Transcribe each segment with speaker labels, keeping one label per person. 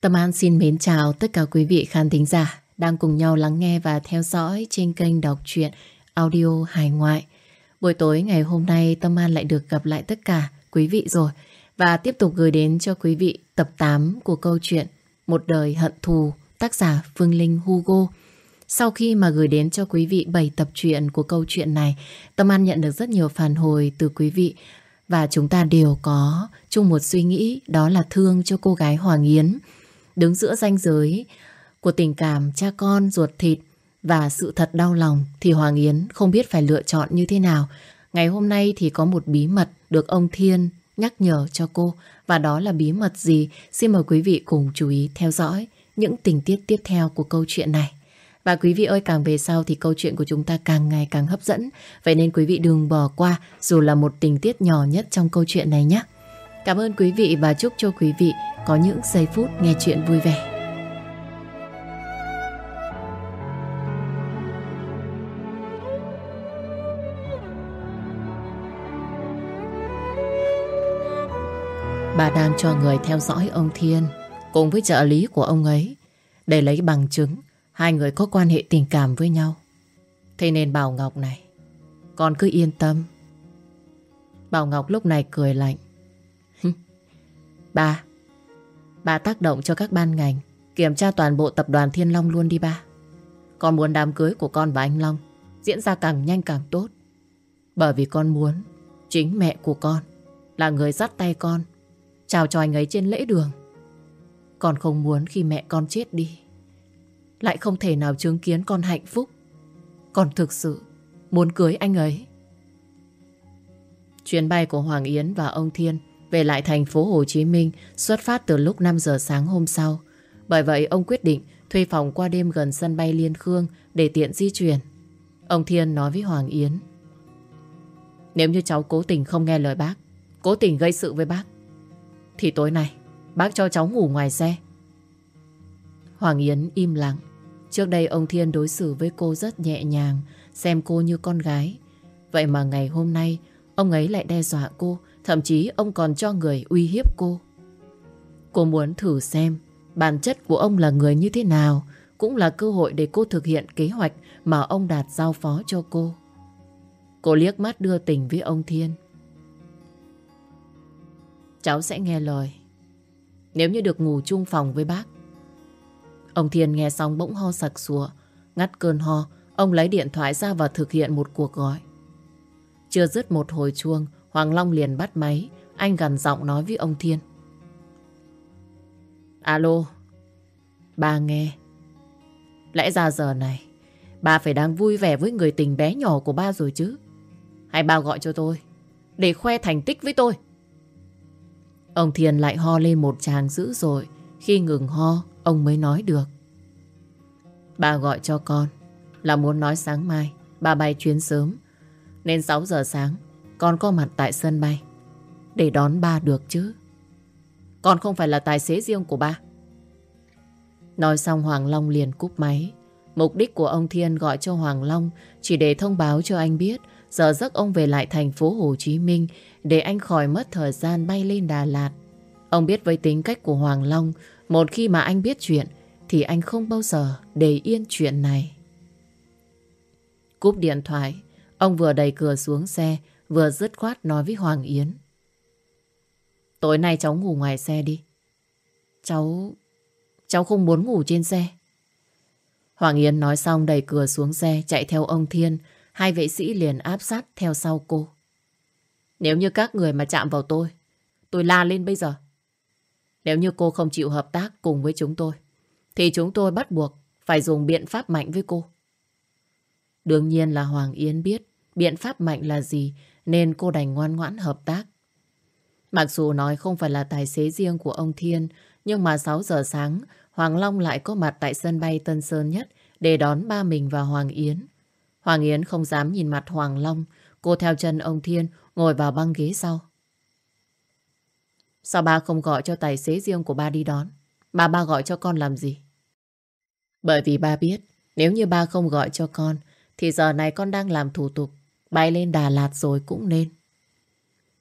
Speaker 1: Tâm An xin mến chào tất cả quý vị khán thính giả đang cùng nhau lắng nghe và theo dõi trên kênh đọc truyện audio hài ngoại. Buổi tối ngày hôm nay Tâm An lại được gặp lại tất cả quý vị rồi và tiếp tục gửi đến cho quý vị tập 8 của câu chuyện Một đời hận thù tác giả Phương Linh Hugo. Sau khi mà gửi đến cho quý vị 7 tập truyện của câu chuyện này, Tâm An nhận được rất nhiều phản hồi từ quý vị và chúng ta đều có chung một suy nghĩ đó là thương cho cô gái Hoàng Yến. Đứng giữa ranh giới của tình cảm cha con ruột thịt và sự thật đau lòng thì Hoàng Yến không biết phải lựa chọn như thế nào. Ngày hôm nay thì có một bí mật được ông Thiên nhắc nhở cho cô và đó là bí mật gì? Xin mời quý vị cùng chú ý theo dõi những tình tiết tiếp theo của câu chuyện này. Và quý vị ơi, càng về sau thì câu chuyện của chúng ta càng ngày càng hấp dẫn. Vậy nên quý vị đừng bỏ qua, dù là một tình tiết nhỏ nhất trong câu chuyện này nhé. Cảm ơn quý vị và chúc cho quý vị có những giây phút nghe chuyện vui vẻ. Bà đang cho người theo dõi ông Thiên cùng với trợ lý của ông ấy để lấy bằng chứng hai người có quan hệ tình cảm với nhau. Thế nên Bảo Ngọc này, con cứ yên tâm. Bảo Ngọc lúc này cười lạnh ba, ba tác động cho các ban ngành kiểm tra toàn bộ tập đoàn Thiên Long luôn đi ba. Con muốn đám cưới của con và anh Long diễn ra càng nhanh càng tốt. Bởi vì con muốn chính mẹ của con là người dắt tay con chào cho anh ấy trên lễ đường. Con không muốn khi mẹ con chết đi lại không thể nào chứng kiến con hạnh phúc. Con thực sự muốn cưới anh ấy. Chuyến bay của Hoàng Yến và ông Thiên về lại thành phố Hồ Chí Minh xuất phát từ lúc 5 giờ sáng hôm sau. Bởi vậy ông quyết định thuê phòng qua đêm gần sân bay Liên Khương để tiện di chuyển. Ông Thiên nói với Hoàng Yến. Nếu như cháu cố tình không nghe lời bác, cố tình gây sự với bác, thì tối nay bác cho cháu ngủ ngoài xe. Hoàng Yến im lặng. Trước đây ông Thiên đối xử với cô rất nhẹ nhàng, xem cô như con gái. Vậy mà ngày hôm nay, ông ấy lại đe dọa cô, thậm chí ông còn cho người uy hiếp cô. Cô muốn thử xem bản chất của ông là người như thế nào, cũng là cơ hội để cô thực hiện kế hoạch mà ông Đạt giao phó cho cô. Cô liếc mắt đưa tình với ông Thiên. Cháu sẽ nghe lời. Nếu như được ngủ chung phòng với bác, Ông Thiên nghe xong bỗng ho sặc sụa. Ngắt cơn ho, ông lấy điện thoại ra và thực hiện một cuộc gọi. Chưa dứt một hồi chuông, Hoàng Long liền bắt máy. Anh gần giọng nói với ông Thiên. Alo, ba nghe. Lẽ ra giờ này, ba phải đang vui vẻ với người tình bé nhỏ của ba rồi chứ. Hay ba gọi cho tôi, để khoe thành tích với tôi. Ông Thiên lại ho lên một tràng dữ rồi. Khi ngừng ho, ông mới nói được. Bà gọi cho con là muốn nói sáng mai bà bay chuyến sớm. Nên 6 giờ sáng con có mặt tại sân bay để đón ba được chứ. Con không phải là tài xế riêng của ba. Nói xong Hoàng Long liền cúp máy. Mục đích của ông Thiên gọi cho Hoàng Long chỉ để thông báo cho anh biết giờ giấc ông về lại thành phố Hồ Chí Minh để anh khỏi mất thời gian bay lên Đà Lạt. Ông biết với tính cách của Hoàng Long một khi mà anh biết chuyện thì anh không bao giờ để yên chuyện này. Cúp điện thoại, ông vừa đẩy cửa xuống xe, vừa dứt khoát nói với Hoàng Yến. Tối nay cháu ngủ ngoài xe đi. Cháu... cháu không muốn ngủ trên xe. Hoàng Yến nói xong đẩy cửa xuống xe, chạy theo ông Thiên. Hai vệ sĩ liền áp sát theo sau cô. Nếu như các người mà chạm vào tôi, tôi la lên bây giờ. Nếu như cô không chịu hợp tác cùng với chúng tôi, thì chúng tôi bắt buộc phải dùng biện pháp mạnh với cô. Đương nhiên là Hoàng Yến biết biện pháp mạnh là gì nên cô đành ngoan ngoãn hợp tác. Mặc dù nói không phải là tài xế riêng của ông Thiên nhưng mà 6 giờ sáng Hoàng Long lại có mặt tại sân bay Tân Sơn Nhất để đón ba mình và Hoàng Yến. Hoàng Yến không dám nhìn mặt Hoàng Long cô theo chân ông Thiên ngồi vào băng ghế sau. Sao ba không gọi cho tài xế riêng của ba đi đón? Mà ba gọi cho con làm gì? Bởi vì ba biết, nếu như ba không gọi cho con, thì giờ này con đang làm thủ tục, bay lên Đà Lạt rồi cũng nên.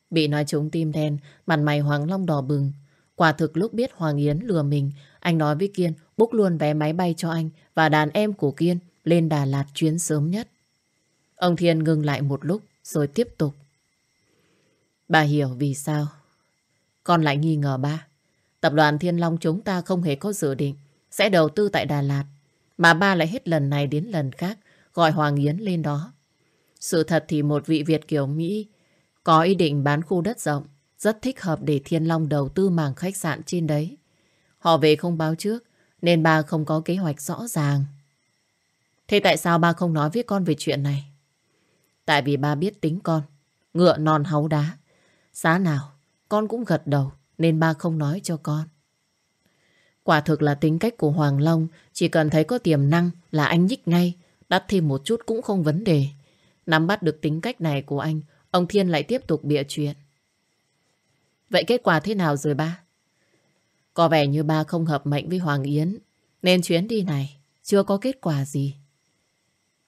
Speaker 1: Bị nói trúng tim đen, mặt mày Hoàng Long đỏ bừng. Quả thực lúc biết Hoàng Yến lừa mình, Anh nói với Kiên búc luôn vé máy bay cho anh và đàn em của Kiên lên Đà Lạt chuyến sớm nhất. Ông Thiên ngừng lại một lúc rồi tiếp tục. Bà hiểu vì sao con lại nghi ngờ ba. Tập đoàn Thiên Long chúng ta không hề có dự định sẽ đầu tư tại Đà Lạt. Mà ba lại hết lần này đến lần khác gọi Hoàng Yến lên đó. Sự thật thì một vị Việt kiểu Mỹ có ý định bán khu đất rộng rất thích hợp để Thiên Long đầu tư mảng khách sạn trên đấy. Họ về không báo trước nên ba không có kế hoạch rõ ràng. Thế tại sao ba không nói với con về chuyện này? Tại vì ba biết tính con, ngựa non háu đá. Giá nào, con cũng gật đầu nên ba không nói cho con. Quả thực là tính cách của Hoàng Long chỉ cần thấy có tiềm năng là anh nhích ngay, đắt thêm một chút cũng không vấn đề. Nắm bắt được tính cách này của anh, ông Thiên lại tiếp tục bịa chuyện. Vậy kết quả thế nào rồi ba? Có vẻ như ba không hợp mệnh với Hoàng Yến, nên chuyến đi này chưa có kết quả gì.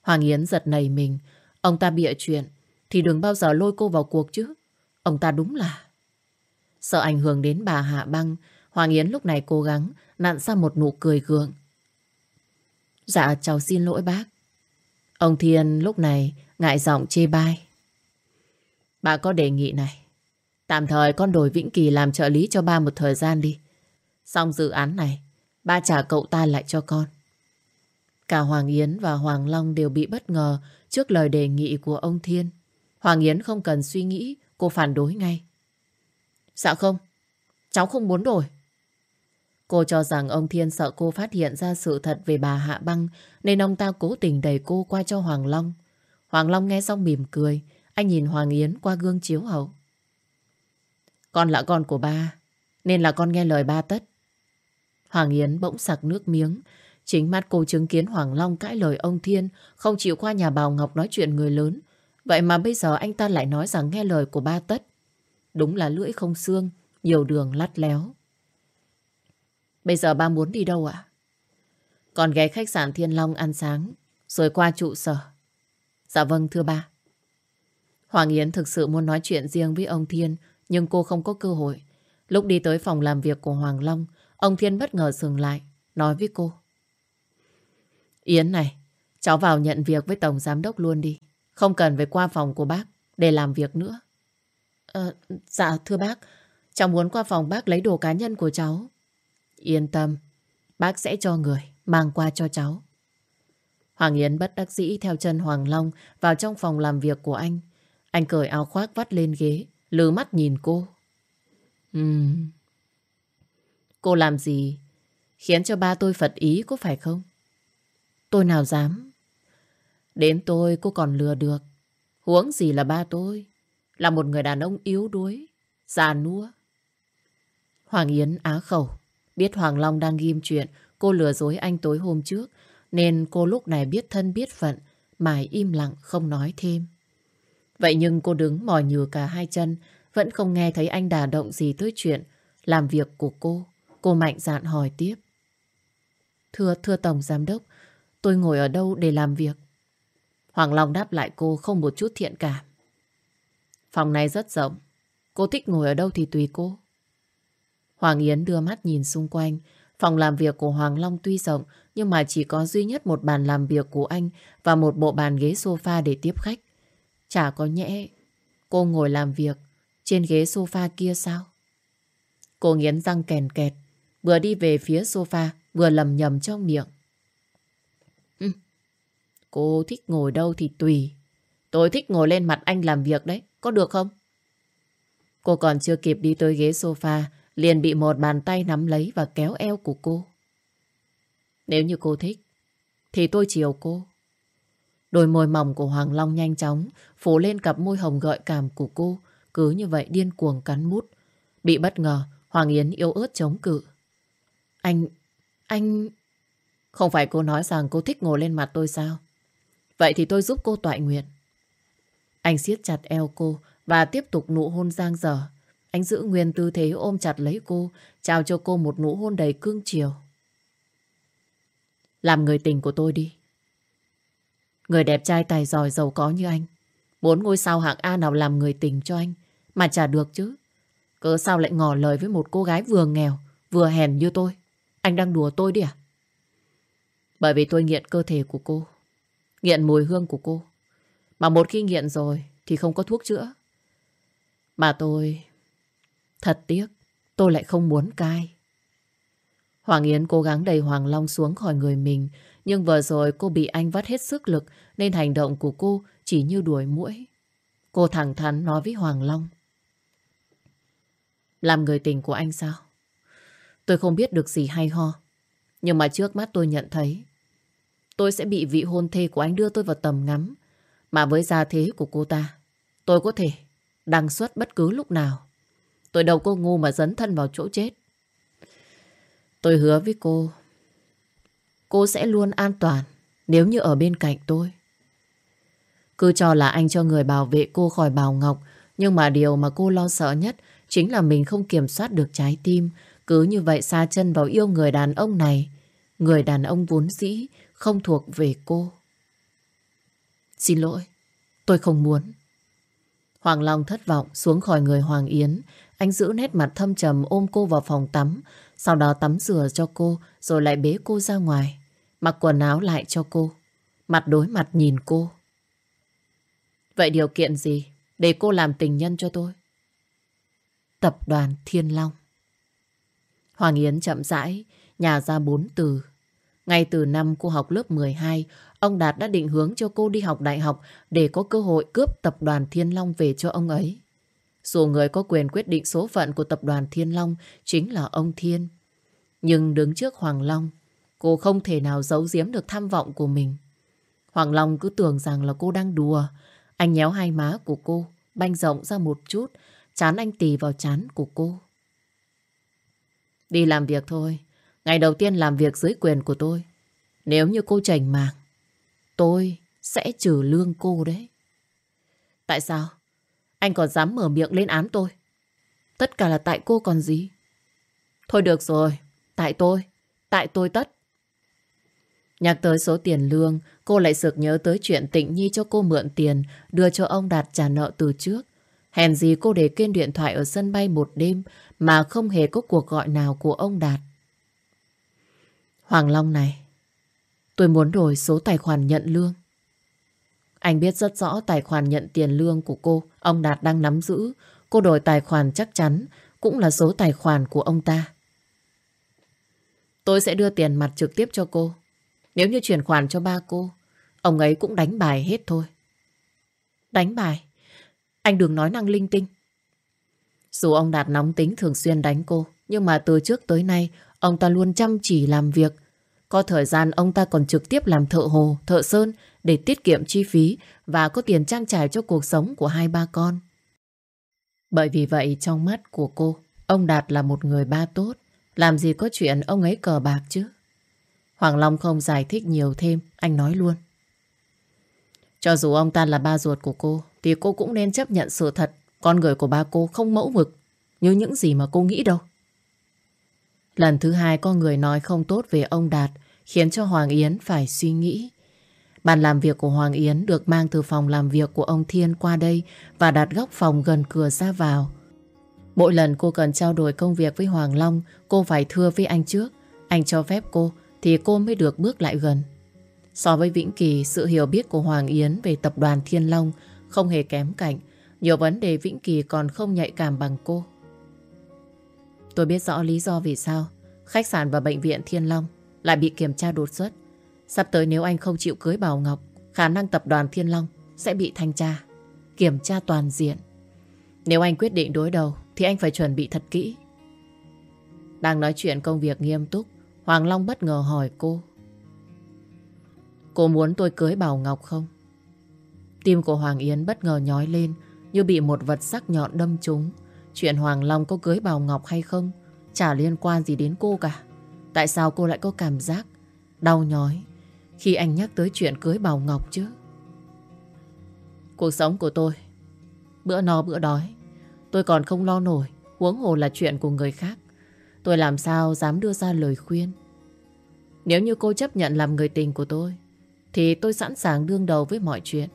Speaker 1: Hoàng Yến giật nảy mình, ông ta bịa chuyện thì đừng bao giờ lôi cô vào cuộc chứ. Ông ta đúng là... Sợ ảnh hưởng đến bà Hạ Băng, Hoàng Yến lúc này cố gắng nặn ra một nụ cười gượng. Dạ cháu xin lỗi bác. Ông Thiên lúc này ngại giọng chê bai. Bà có đề nghị này. Tạm thời con đổi Vĩnh Kỳ làm trợ lý cho ba một thời gian đi. Xong dự án này, ba trả cậu ta lại cho con. Cả Hoàng Yến và Hoàng Long đều bị bất ngờ trước lời đề nghị của ông Thiên. Hoàng Yến không cần suy nghĩ, cô phản đối ngay. Dạ không, cháu không muốn đổi. Cô cho rằng ông Thiên sợ cô phát hiện ra sự thật về bà Hạ Băng nên ông ta cố tình đẩy cô qua cho Hoàng Long. Hoàng Long nghe xong mỉm cười, anh nhìn Hoàng Yến qua gương chiếu hậu. Con là con của ba, nên là con nghe lời ba tất. Hoàng Yến bỗng sặc nước miếng. Chính mắt cô chứng kiến Hoàng Long cãi lời ông Thiên, không chịu qua nhà bào Ngọc nói chuyện người lớn. Vậy mà bây giờ anh ta lại nói rằng nghe lời của ba tất. Đúng là lưỡi không xương, nhiều đường lắt léo. Bây giờ ba muốn đi đâu ạ? Còn ghé khách sạn Thiên Long ăn sáng, rồi qua trụ sở. Dạ vâng thưa ba. Hoàng Yến thực sự muốn nói chuyện riêng với ông Thiên, nhưng cô không có cơ hội. Lúc đi tới phòng làm việc của Hoàng Long, ông Thiên bất ngờ dừng lại, nói với cô. Yến này, cháu vào nhận việc với Tổng Giám Đốc luôn đi. Không cần phải qua phòng của bác để làm việc nữa. À, dạ thưa bác, cháu muốn qua phòng bác lấy đồ cá nhân của cháu. Yên tâm, bác sẽ cho người mang qua cho cháu. Hoàng Yến bất đắc dĩ theo chân Hoàng Long vào trong phòng làm việc của anh. Anh cởi áo khoác vắt lên ghế, lừ mắt nhìn cô. Ừm. Cô làm gì khiến cho ba tôi phật ý có phải không? Tôi nào dám. Đến tôi cô còn lừa được. Huống gì là ba tôi. Là một người đàn ông yếu đuối, già nua. Hoàng Yến á khẩu. Biết Hoàng Long đang ghim chuyện cô lừa dối anh tối hôm trước. Nên cô lúc này biết thân biết phận mà im lặng không nói thêm. Vậy nhưng cô đứng mỏi nhừ cả hai chân vẫn không nghe thấy anh đà động gì tới chuyện làm việc của cô. Cô mạnh dạn hỏi tiếp. Thưa, thưa Tổng Giám Đốc, tôi ngồi ở đâu để làm việc? Hoàng Long đáp lại cô không một chút thiện cảm. Phòng này rất rộng. Cô thích ngồi ở đâu thì tùy cô. Hoàng Yến đưa mắt nhìn xung quanh. Phòng làm việc của Hoàng Long tuy rộng nhưng mà chỉ có duy nhất một bàn làm việc của anh và một bộ bàn ghế sofa để tiếp khách. Chả có nhẽ cô ngồi làm việc trên ghế sofa kia sao? Cô nghiến răng kèn kẹt, vừa đi về phía sofa, vừa lầm nhầm trong miệng. Ừ. Cô thích ngồi đâu thì tùy. Tôi thích ngồi lên mặt anh làm việc đấy, có được không? Cô còn chưa kịp đi tới ghế sofa, liền bị một bàn tay nắm lấy và kéo eo của cô. Nếu như cô thích, thì tôi chiều cô. Đôi môi mỏng của Hoàng Long nhanh chóng phủ lên cặp môi hồng gợi cảm của cô, cứ như vậy điên cuồng cắn mút. Bị bất ngờ, Hoàng Yến yếu ớt chống cự. Anh... anh... Không phải cô nói rằng cô thích ngồi lên mặt tôi sao? Vậy thì tôi giúp cô tọa nguyện. Anh siết chặt eo cô và tiếp tục nụ hôn giang dở. Anh giữ nguyên tư thế ôm chặt lấy cô, trao cho cô một nụ hôn đầy cương chiều. Làm người tình của tôi đi. Người đẹp trai tài giỏi giàu có như anh. Bốn ngôi sao hạng A nào làm người tình cho anh mà chả được chứ. Cớ sao lại ngỏ lời với một cô gái vừa nghèo, vừa hèn như tôi. Anh đang đùa tôi đi à? Bởi vì tôi nghiện cơ thể của cô. Nghiện mùi hương của cô. Mà một khi nghiện rồi thì không có thuốc chữa. Mà tôi... Thật tiếc, tôi lại không muốn cai. Hoàng Yến cố gắng đẩy Hoàng Long xuống khỏi người mình. Nhưng vừa rồi cô bị anh vắt hết sức lực nên hành động của cô chỉ như đuổi mũi. Cô thẳng thắn nói với Hoàng Long. Làm người tình của anh sao? Tôi không biết được gì hay ho. Nhưng mà trước mắt tôi nhận thấy tôi sẽ bị vị hôn thê của anh đưa tôi vào tầm ngắm. Mà với gia thế của cô ta, tôi có thể đăng xuất bất cứ lúc nào. Tôi đâu có ngu mà dấn thân vào chỗ chết. Tôi hứa với cô, cô sẽ luôn an toàn nếu như ở bên cạnh tôi. Cứ cho là anh cho người bảo vệ cô khỏi bào ngọc, nhưng mà điều mà cô lo sợ nhất chính là mình không kiểm soát được trái tim. Cứ như vậy xa chân vào yêu người đàn ông này, người đàn ông vốn dĩ không thuộc về cô. Xin lỗi, tôi không muốn. Hoàng Long thất vọng xuống khỏi người Hoàng Yến. Anh giữ nét mặt thâm trầm ôm cô vào phòng tắm. Sau đó tắm rửa cho cô rồi lại bế cô ra ngoài. Mặc quần áo lại cho cô. Mặt đối mặt nhìn cô. Vậy điều kiện gì để cô làm tình nhân cho tôi? Tập đoàn Thiên Long. Hoàng Yến chậm rãi, nhà ra bốn từ. Ngay từ năm cô học lớp 12, ông Đạt đã định hướng cho cô đi học đại học để có cơ hội cướp tập đoàn Thiên Long về cho ông ấy. Dù người có quyền quyết định số phận của tập đoàn Thiên Long chính là ông Thiên. Nhưng đứng trước Hoàng Long, cô không thể nào giấu giếm được tham vọng của mình. Hoàng Long cứ tưởng rằng là cô đang đùa. Anh nhéo hai má của cô, banh rộng ra một chút, chán anh tì vào chán của cô. Đi làm việc thôi. Ngày đầu tiên làm việc dưới quyền của tôi. Nếu như cô chảnh màng, tôi sẽ trừ lương cô đấy. Tại sao? Anh còn dám mở miệng lên án tôi. Tất cả là tại cô còn gì. Thôi được rồi, tại tôi, tại tôi tất. Nhắc tới số tiền lương, cô lại sực nhớ tới chuyện Tịnh Nhi cho cô mượn tiền, đưa cho ông Đạt trả nợ từ trước. Hèn gì cô để quên điện thoại ở sân bay một đêm mà không hề có cuộc gọi nào của ông Đạt. Hoàng Long này, tôi muốn đổi số tài khoản nhận lương. Anh biết rất rõ tài khoản nhận tiền lương của cô, ông Đạt đang nắm giữ. Cô đổi tài khoản chắc chắn cũng là số tài khoản của ông ta. Tôi sẽ đưa tiền mặt trực tiếp cho cô. Nếu như chuyển khoản cho ba cô, ông ấy cũng đánh bài hết thôi. Đánh bài? Anh đừng nói năng linh tinh. Dù ông Đạt nóng tính thường xuyên đánh cô, nhưng mà từ trước tới nay, ông ta luôn chăm chỉ làm việc. Có thời gian ông ta còn trực tiếp làm thợ hồ, thợ sơn để tiết kiệm chi phí và có tiền trang trải cho cuộc sống của hai ba con. Bởi vì vậy trong mắt của cô, ông Đạt là một người ba tốt. Làm gì có chuyện ông ấy cờ bạc chứ? Hoàng Long không giải thích nhiều thêm, anh nói luôn. Cho dù ông ta là ba ruột của cô, thì cô cũng nên chấp nhận sự thật con người của ba cô không mẫu mực như những gì mà cô nghĩ đâu. Lần thứ hai có người nói không tốt về ông Đạt khiến cho Hoàng Yến phải suy nghĩ. Bàn làm việc của Hoàng Yến được mang từ phòng làm việc của ông Thiên qua đây và đặt góc phòng gần cửa ra vào. Mỗi lần cô cần trao đổi công việc với Hoàng Long, cô phải thưa với anh trước. Anh cho phép cô thì cô mới được bước lại gần. So với Vĩnh Kỳ, sự hiểu biết của Hoàng Yến về tập đoàn Thiên Long không hề kém cạnh. Nhiều vấn đề Vĩnh Kỳ còn không nhạy cảm bằng cô. Tôi biết rõ lý do vì sao khách sạn và bệnh viện Thiên Long lại bị kiểm tra đột xuất. Sắp tới nếu anh không chịu cưới Bảo Ngọc, khả năng tập đoàn Thiên Long sẽ bị thanh tra, kiểm tra toàn diện. Nếu anh quyết định đối đầu thì anh phải chuẩn bị thật kỹ. Đang nói chuyện công việc nghiêm túc, Hoàng Long bất ngờ hỏi cô. Cô muốn tôi cưới Bảo Ngọc không? Tim của Hoàng Yến bất ngờ nhói lên như bị một vật sắc nhọn đâm trúng. Chuyện Hoàng Long có cưới Bảo Ngọc hay không chả liên quan gì đến cô cả. Tại sao cô lại có cảm giác đau nhói khi anh nhắc tới chuyện cưới Bảo Ngọc chứ? Cuộc sống của tôi, bữa no bữa đói, tôi còn không lo nổi, huống hồ là chuyện của người khác. Tôi làm sao dám đưa ra lời khuyên Nếu như cô chấp nhận làm người tình của tôi, Thì tôi sẵn sàng đương đầu với mọi chuyện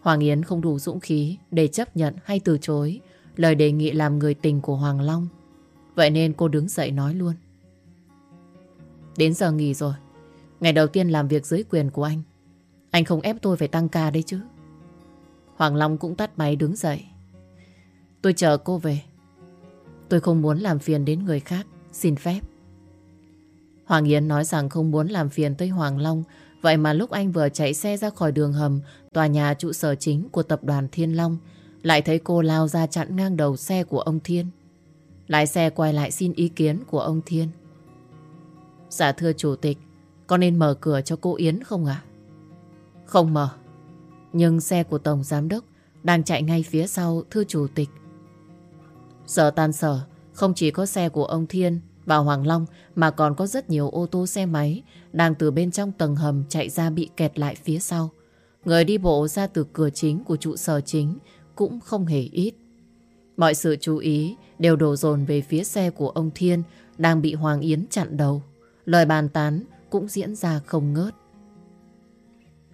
Speaker 1: Hoàng Yến không đủ dũng khí Để chấp nhận hay từ chối Lời đề nghị làm người tình của Hoàng Long Vậy nên cô đứng dậy nói luôn Đến giờ nghỉ rồi. Ngày đầu tiên làm việc dưới quyền của anh. Anh không ép tôi phải tăng ca đấy chứ. Hoàng Long cũng tắt máy đứng dậy. Tôi chờ cô về. Tôi không muốn làm phiền đến người khác. Xin phép. Hoàng Yến nói rằng không muốn làm phiền tới Hoàng Long. Vậy mà lúc anh vừa chạy xe ra khỏi đường hầm, tòa nhà trụ sở chính của tập đoàn Thiên Long, lại thấy cô lao ra chặn ngang đầu xe của ông Thiên. Lái xe quay lại xin ý kiến của ông Thiên. Dạ thưa chủ tịch, con nên mở cửa cho cô Yến không ạ? Không mở. Nhưng xe của Tổng Giám Đốc đang chạy ngay phía sau thư chủ tịch. Giờ tan sở, không chỉ có xe của ông Thiên và Hoàng Long mà còn có rất nhiều ô tô xe máy đang từ bên trong tầng hầm chạy ra bị kẹt lại phía sau. Người đi bộ ra từ cửa chính của trụ sở chính cũng không hề ít. Mọi sự chú ý đều đổ dồn về phía xe của ông Thiên đang bị Hoàng Yến chặn đầu. Lời bàn tán cũng diễn ra không ngớt.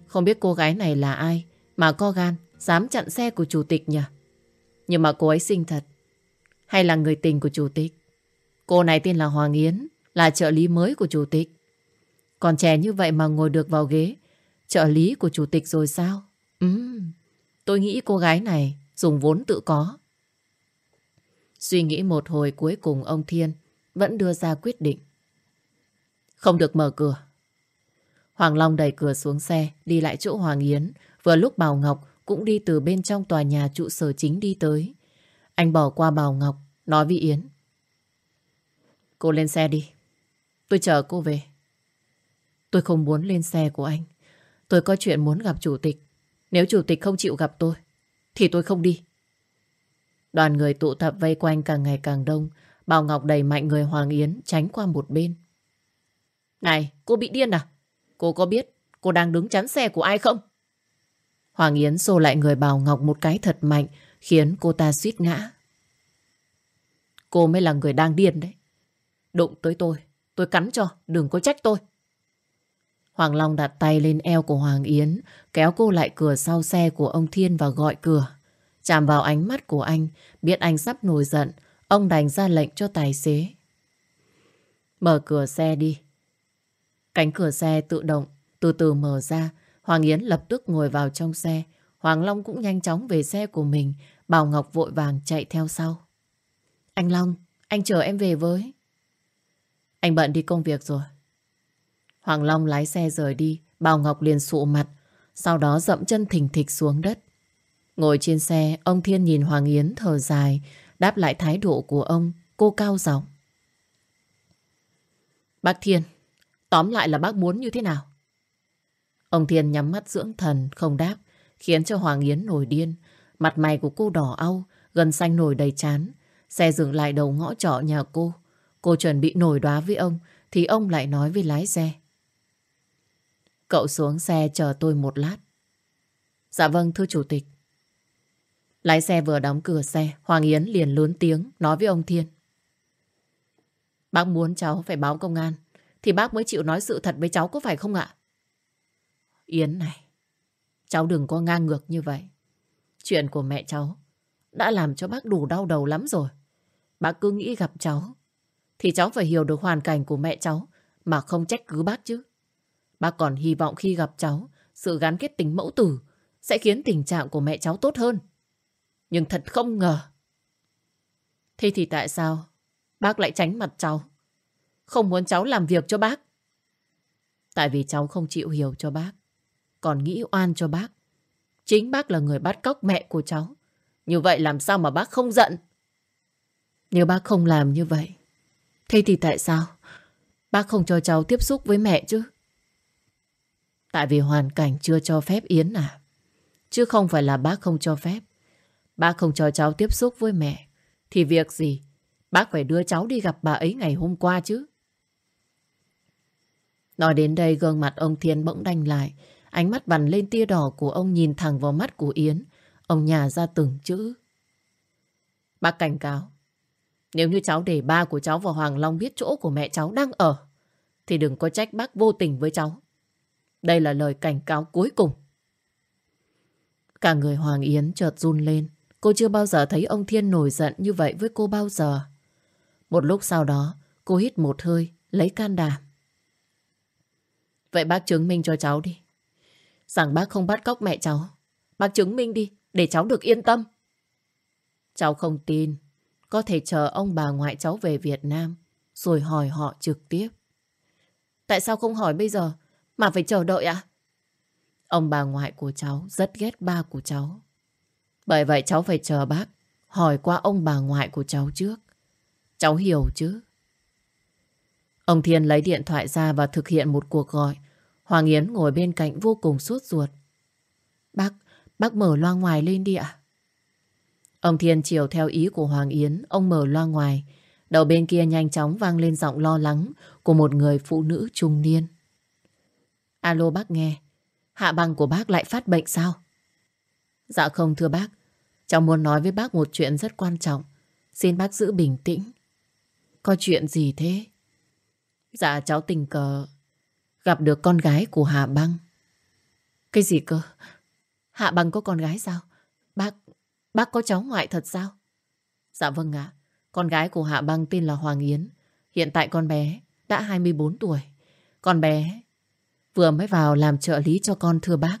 Speaker 1: Không biết cô gái này là ai mà co gan dám chặn xe của chủ tịch nhỉ? Nhưng mà cô ấy xinh thật. Hay là người tình của chủ tịch? Cô này tên là Hoàng Yến, là trợ lý mới của chủ tịch. Còn trẻ như vậy mà ngồi được vào ghế trợ lý của chủ tịch rồi sao? Ừm, tôi nghĩ cô gái này dùng vốn tự có. Suy nghĩ một hồi cuối cùng ông Thiên vẫn đưa ra quyết định. Không được mở cửa. Hoàng Long đẩy cửa xuống xe, đi lại chỗ Hoàng Yến. Vừa lúc Bảo Ngọc cũng đi từ bên trong tòa nhà trụ sở chính đi tới. Anh bỏ qua Bảo Ngọc, nói với Yến. Cô lên xe đi. Tôi chờ cô về. Tôi không muốn lên xe của anh. Tôi có chuyện muốn gặp chủ tịch. Nếu chủ tịch không chịu gặp tôi, thì tôi không đi. Đoàn người tụ tập vây quanh càng ngày càng đông. Bảo Ngọc đẩy mạnh người Hoàng Yến tránh qua một bên. Này, cô bị điên à? Cô có biết cô đang đứng chắn xe của ai không? Hoàng Yến xô lại người Bảo Ngọc một cái thật mạnh khiến cô ta suýt ngã. Cô mới là người đang điên đấy. Đụng tới tôi, tôi cắn cho, đừng có trách tôi. Hoàng Long đặt tay lên eo của Hoàng Yến, kéo cô lại cửa sau xe của ông Thiên và gọi cửa. Chạm vào ánh mắt của anh, biết anh sắp nổi giận, ông đành ra lệnh cho tài xế. Mở cửa xe đi. Cánh cửa xe tự động, từ từ mở ra, Hoàng Yến lập tức ngồi vào trong xe. Hoàng Long cũng nhanh chóng về xe của mình, Bảo Ngọc vội vàng chạy theo sau. Anh Long, anh chờ em về với. Anh bận đi công việc rồi. Hoàng Long lái xe rời đi, Bảo Ngọc liền sụ mặt, sau đó dậm chân thình thịch xuống đất. Ngồi trên xe, ông Thiên nhìn Hoàng Yến thở dài, đáp lại thái độ của ông, cô cao giọng. Bác Thiên, tóm lại là bác muốn như thế nào? Ông Thiên nhắm mắt dưỡng thần, không đáp, khiến cho Hoàng Yến nổi điên. Mặt mày của cô đỏ au, gần xanh nổi đầy chán. Xe dừng lại đầu ngõ trọ nhà cô. Cô chuẩn bị nổi đoá với ông, thì ông lại nói với lái xe. Cậu xuống xe chờ tôi một lát. Dạ vâng thưa chủ tịch. Lái xe vừa đóng cửa xe, Hoàng Yến liền lớn tiếng nói với ông Thiên. Bác muốn cháu phải báo công an, thì bác mới chịu nói sự thật với cháu có phải không ạ? Yến này, cháu đừng có ngang ngược như vậy. Chuyện của mẹ cháu đã làm cho bác đủ đau đầu lắm rồi. Bác cứ nghĩ gặp cháu, thì cháu phải hiểu được hoàn cảnh của mẹ cháu mà không trách cứ bác chứ. Bác còn hy vọng khi gặp cháu, sự gắn kết tình mẫu tử sẽ khiến tình trạng của mẹ cháu tốt hơn. Nhưng thật không ngờ. Thế thì tại sao bác lại tránh mặt cháu? Không muốn cháu làm việc cho bác. Tại vì cháu không chịu hiểu cho bác. Còn nghĩ oan cho bác. Chính bác là người bắt cóc mẹ của cháu. Như vậy làm sao mà bác không giận? Nếu bác không làm như vậy, thế thì tại sao bác không cho cháu tiếp xúc với mẹ chứ? Tại vì hoàn cảnh chưa cho phép Yến à. Chứ không phải là bác không cho phép. Bác không cho cháu tiếp xúc với mẹ. Thì việc gì? Bác phải đưa cháu đi gặp bà ấy ngày hôm qua chứ. Nói đến đây gương mặt ông Thiên bỗng đanh lại. Ánh mắt bắn lên tia đỏ của ông nhìn thẳng vào mắt của Yến. Ông nhà ra từng chữ. Bác cảnh cáo. Nếu như cháu để ba của cháu và Hoàng Long biết chỗ của mẹ cháu đang ở, thì đừng có trách bác vô tình với cháu. Đây là lời cảnh cáo cuối cùng. Cả người Hoàng Yến chợt run lên. Cô chưa bao giờ thấy ông Thiên nổi giận như vậy với cô bao giờ. Một lúc sau đó, cô hít một hơi, lấy can đảm. Vậy bác chứng minh cho cháu đi. Rằng bác không bắt cóc mẹ cháu. Bác chứng minh đi, để cháu được yên tâm. Cháu không tin. Có thể chờ ông bà ngoại cháu về Việt Nam, rồi hỏi họ trực tiếp. Tại sao không hỏi bây giờ, mà phải chờ đợi ạ? Ông bà ngoại của cháu rất ghét ba của cháu. Bởi vậy cháu phải chờ bác hỏi qua ông bà ngoại của cháu trước. Cháu hiểu chứ? Ông Thiên lấy điện thoại ra và thực hiện một cuộc gọi. Hoàng Yến ngồi bên cạnh vô cùng sốt ruột. Bác, bác mở loa ngoài lên đi ạ. Ông Thiên chiều theo ý của Hoàng Yến, ông mở loa ngoài. Đầu bên kia nhanh chóng vang lên giọng lo lắng của một người phụ nữ trung niên. Alo bác nghe, hạ băng của bác lại phát bệnh sao? Dạ không thưa bác, cháu muốn nói với bác một chuyện rất quan trọng. Xin bác giữ bình tĩnh. Có chuyện gì thế? Dạ cháu tình cờ gặp được con gái của Hạ Băng. Cái gì cơ? Hạ Băng có con gái sao? Bác, bác có cháu ngoại thật sao? Dạ vâng ạ. Con gái của Hạ Băng tên là Hoàng Yến. Hiện tại con bé đã 24 tuổi. Con bé vừa mới vào làm trợ lý cho con thưa bác.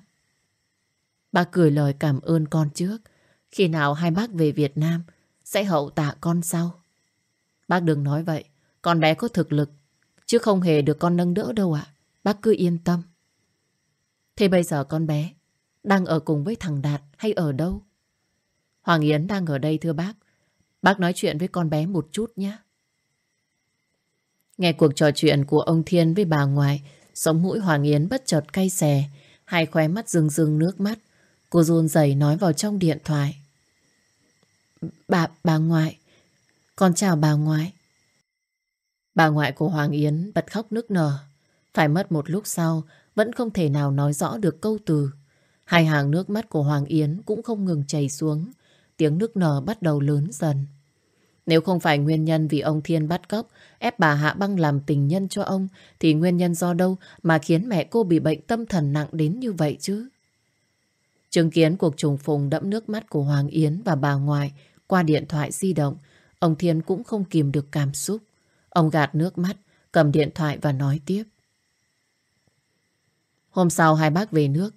Speaker 1: Bác cười lời cảm ơn con trước. Khi nào hai bác về Việt Nam sẽ hậu tạ con sau. Bác đừng nói vậy. Con bé có thực lực chứ không hề được con nâng đỡ đâu ạ. Bác cứ yên tâm. Thế bây giờ con bé đang ở cùng với thằng Đạt hay ở đâu? Hoàng Yến đang ở đây thưa bác. Bác nói chuyện với con bé một chút nhé. Nghe cuộc trò chuyện của ông Thiên với bà ngoại, sống mũi Hoàng Yến bất chợt cay xè, hai khóe mắt rưng rưng nước mắt. Cô run rẩy nói vào trong điện thoại. Bà, bà ngoại, con chào bà ngoại. Bà ngoại của Hoàng Yến bật khóc nức nở. Phải mất một lúc sau, vẫn không thể nào nói rõ được câu từ. Hai hàng nước mắt của Hoàng Yến cũng không ngừng chảy xuống. Tiếng nước nở bắt đầu lớn dần. Nếu không phải nguyên nhân vì ông Thiên bắt cóc, ép bà Hạ Băng làm tình nhân cho ông, thì nguyên nhân do đâu mà khiến mẹ cô bị bệnh tâm thần nặng đến như vậy chứ? Chứng kiến cuộc trùng phùng đẫm nước mắt của Hoàng Yến và bà ngoại qua điện thoại di động, ông Thiên cũng không kìm được cảm xúc. Ông gạt nước mắt, cầm điện thoại và nói tiếp. Hôm sau hai bác về nước,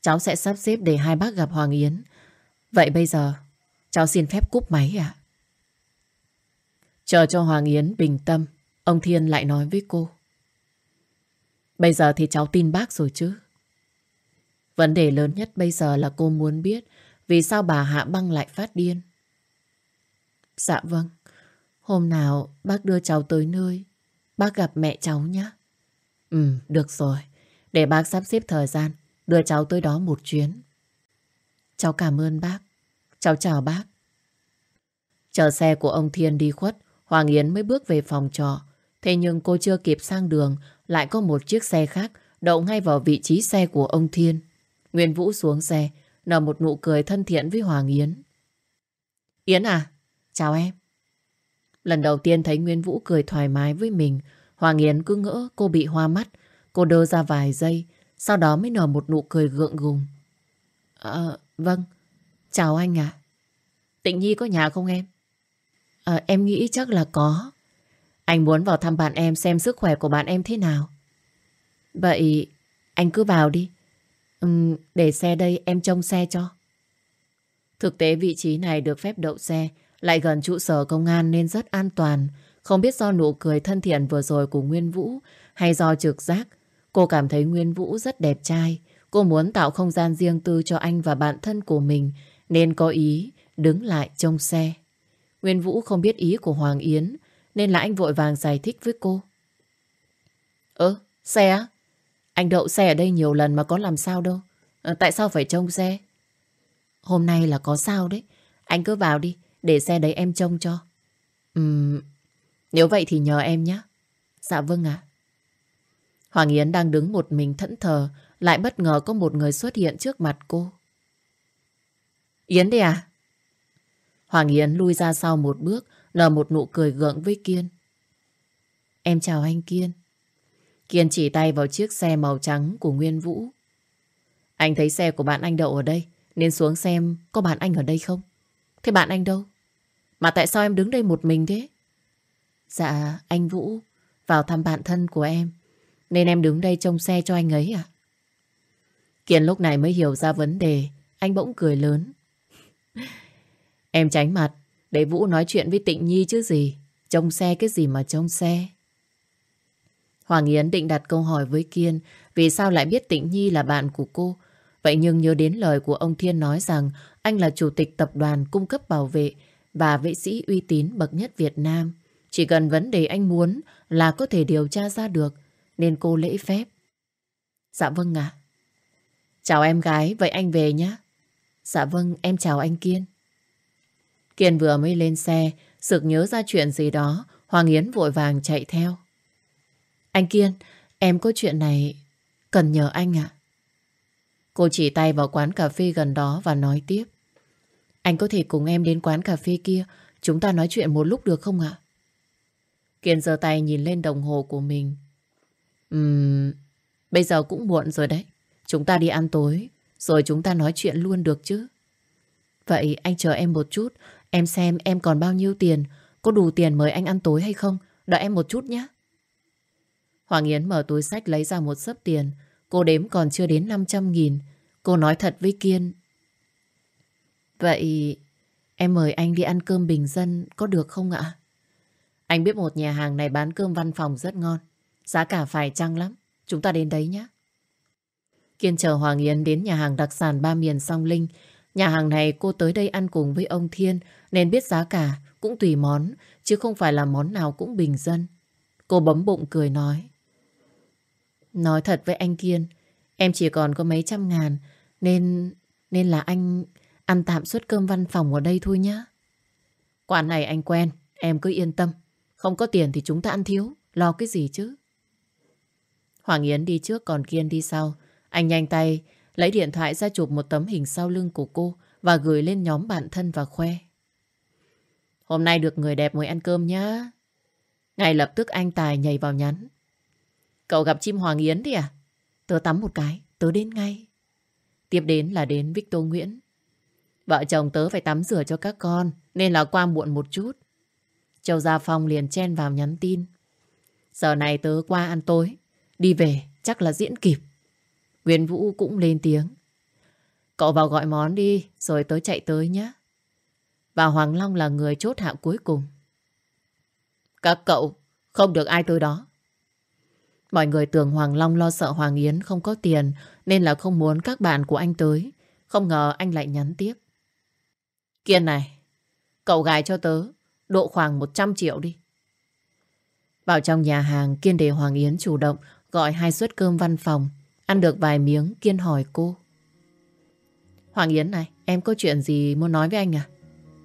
Speaker 1: cháu sẽ sắp xếp để hai bác gặp Hoàng Yến. Vậy bây giờ, cháu xin phép cúp máy ạ. Chờ cho Hoàng Yến bình tâm, ông Thiên lại nói với cô. Bây giờ thì cháu tin bác rồi chứ. Vấn đề lớn nhất bây giờ là cô muốn biết vì sao bà Hạ Băng lại phát điên. Dạ vâng. Hôm nào bác đưa cháu tới nơi, bác gặp mẹ cháu nhé. Ừ, được rồi. Để bác sắp xếp thời gian, đưa cháu tới đó một chuyến. Cháu cảm ơn bác. Cháu chào bác. Chờ xe của ông Thiên đi khuất, Hoàng Yến mới bước về phòng trọ. Thế nhưng cô chưa kịp sang đường, lại có một chiếc xe khác đậu ngay vào vị trí xe của ông Thiên. Nguyên Vũ xuống xe, nở một nụ cười thân thiện với Hoàng Yến. Yến à, chào em. Lần đầu tiên thấy Nguyên Vũ cười thoải mái với mình, Hoàng Yến cứ ngỡ cô bị hoa mắt. Cô đơ ra vài giây, sau đó mới nở một nụ cười gượng gùng. À, vâng, chào anh ạ. Tịnh Nhi có nhà không em? À, em nghĩ chắc là có. Anh muốn vào thăm bạn em xem sức khỏe của bạn em thế nào. Vậy anh cứ vào đi. Ừ, để xe đây em trông xe cho. Thực tế vị trí này được phép đậu xe lại gần trụ sở công an nên rất an toàn. Không biết do nụ cười thân thiện vừa rồi của Nguyên Vũ hay do trực giác. Cô cảm thấy Nguyên Vũ rất đẹp trai. Cô muốn tạo không gian riêng tư cho anh và bạn thân của mình nên có ý đứng lại trông xe. Nguyên Vũ không biết ý của Hoàng Yến nên là anh vội vàng giải thích với cô. Ơ, xe á? Anh đậu xe ở đây nhiều lần mà có làm sao đâu. À, tại sao phải trông xe? Hôm nay là có sao đấy. Anh cứ vào đi, để xe đấy em trông cho. Ừm, nếu vậy thì nhờ em nhé. Dạ vâng ạ. Hoàng Yến đang đứng một mình thẫn thờ, lại bất ngờ có một người xuất hiện trước mặt cô. Yến đây à? Hoàng Yến lui ra sau một bước, nở một nụ cười gượng với Kiên. Em chào anh Kiên. Kiên chỉ tay vào chiếc xe màu trắng của Nguyên Vũ. Anh thấy xe của bạn anh đậu ở đây, nên xuống xem có bạn anh ở đây không? Thế bạn anh đâu? Mà tại sao em đứng đây một mình thế? Dạ, anh Vũ vào thăm bạn thân của em. Nên em đứng đây trông xe cho anh ấy à? Kiên lúc này mới hiểu ra vấn đề. Anh bỗng cười lớn. em tránh mặt. Để Vũ nói chuyện với Tịnh Nhi chứ gì. Trông xe cái gì mà trông xe. Hoàng Yến định đặt câu hỏi với Kiên. Vì sao lại biết Tịnh Nhi là bạn của cô? Vậy nhưng nhớ đến lời của ông Thiên nói rằng anh là chủ tịch tập đoàn cung cấp bảo vệ và vệ sĩ uy tín bậc nhất Việt Nam. Chỉ cần vấn đề anh muốn là có thể điều tra ra được, nên cô lễ phép. Dạ vâng ạ. Chào em gái, vậy anh về nhé. Dạ vâng, em chào anh Kiên. Kiên vừa mới lên xe, sực nhớ ra chuyện gì đó, Hoàng Yến vội vàng chạy theo. Anh Kiên, em có chuyện này cần nhờ anh ạ. Cô chỉ tay vào quán cà phê gần đó và nói tiếp. Anh có thể cùng em đến quán cà phê kia, chúng ta nói chuyện một lúc được không ạ? Kiên giơ tay nhìn lên đồng hồ của mình. Uhm, bây giờ cũng muộn rồi đấy. Chúng ta đi ăn tối, rồi chúng ta nói chuyện luôn được chứ. Vậy anh chờ em một chút, em xem em còn bao nhiêu tiền, có đủ tiền mời anh ăn tối hay không? Đợi em một chút nhé. Hoàng Yến mở túi sách lấy ra một sấp tiền. Cô đếm còn chưa đến 500 nghìn. Cô nói thật với Kiên. Vậy em mời anh đi ăn cơm bình dân có được không ạ? Anh biết một nhà hàng này bán cơm văn phòng rất ngon. Giá cả phải chăng lắm. Chúng ta đến đấy nhé. Kiên chờ Hoàng Yến đến nhà hàng đặc sản Ba Miền Song Linh. Nhà hàng này cô tới đây ăn cùng với ông Thiên nên biết giá cả cũng tùy món chứ không phải là món nào cũng bình dân. Cô bấm bụng cười nói. Nói thật với anh Kiên, em chỉ còn có mấy trăm ngàn nên nên là anh ăn tạm suất cơm văn phòng ở đây thôi nhá. Quán này anh quen, em cứ yên tâm. Không có tiền thì chúng ta ăn thiếu, lo cái gì chứ. Hoàng Yến đi trước còn Kiên đi sau. Anh nhanh tay lấy điện thoại ra chụp một tấm hình sau lưng của cô và gửi lên nhóm bạn thân và khoe. Hôm nay được người đẹp mời ăn cơm nhá. Ngay lập tức anh Tài nhảy vào nhắn. Cậu gặp chim Hoàng Yến đi à? Tớ tắm một cái, tớ đến ngay. Tiếp đến là đến Victor Nguyễn. Vợ chồng tớ phải tắm rửa cho các con, nên là qua muộn một chút. Châu Gia Phong liền chen vào nhắn tin. Giờ này tớ qua ăn tối, đi về chắc là diễn kịp. Nguyên Vũ cũng lên tiếng. Cậu vào gọi món đi, rồi tớ chạy tới nhé. Và Hoàng Long là người chốt hạ cuối cùng. Các cậu, không được ai tới đó. Mọi người tưởng Hoàng Long lo sợ Hoàng Yến không có tiền nên là không muốn các bạn của anh tới. Không ngờ anh lại nhắn tiếp. Kiên này, cậu gài cho tớ độ khoảng 100 triệu đi. Vào trong nhà hàng, Kiên để Hoàng Yến chủ động gọi hai suất cơm văn phòng. Ăn được vài miếng, Kiên hỏi cô. Hoàng Yến này, em có chuyện gì muốn nói với anh à?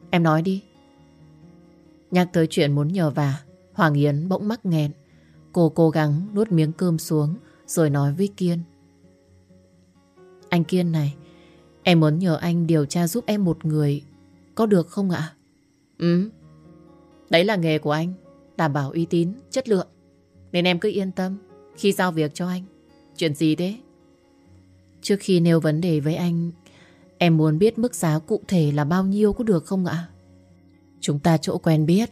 Speaker 1: Em nói đi. Nhắc tới chuyện muốn nhờ vả, Hoàng Yến bỗng mắc nghẹn. Cô cố gắng nuốt miếng cơm xuống rồi nói với Kiên. Anh Kiên này, em muốn nhờ anh điều tra giúp em một người, có được không ạ? Ừ, đấy là nghề của anh, đảm bảo uy tín, chất lượng. Nên em cứ yên tâm khi giao việc cho anh. Chuyện gì thế? Trước khi nêu vấn đề với anh, em muốn biết mức giá cụ thể là bao nhiêu có được không ạ? Chúng ta chỗ quen biết,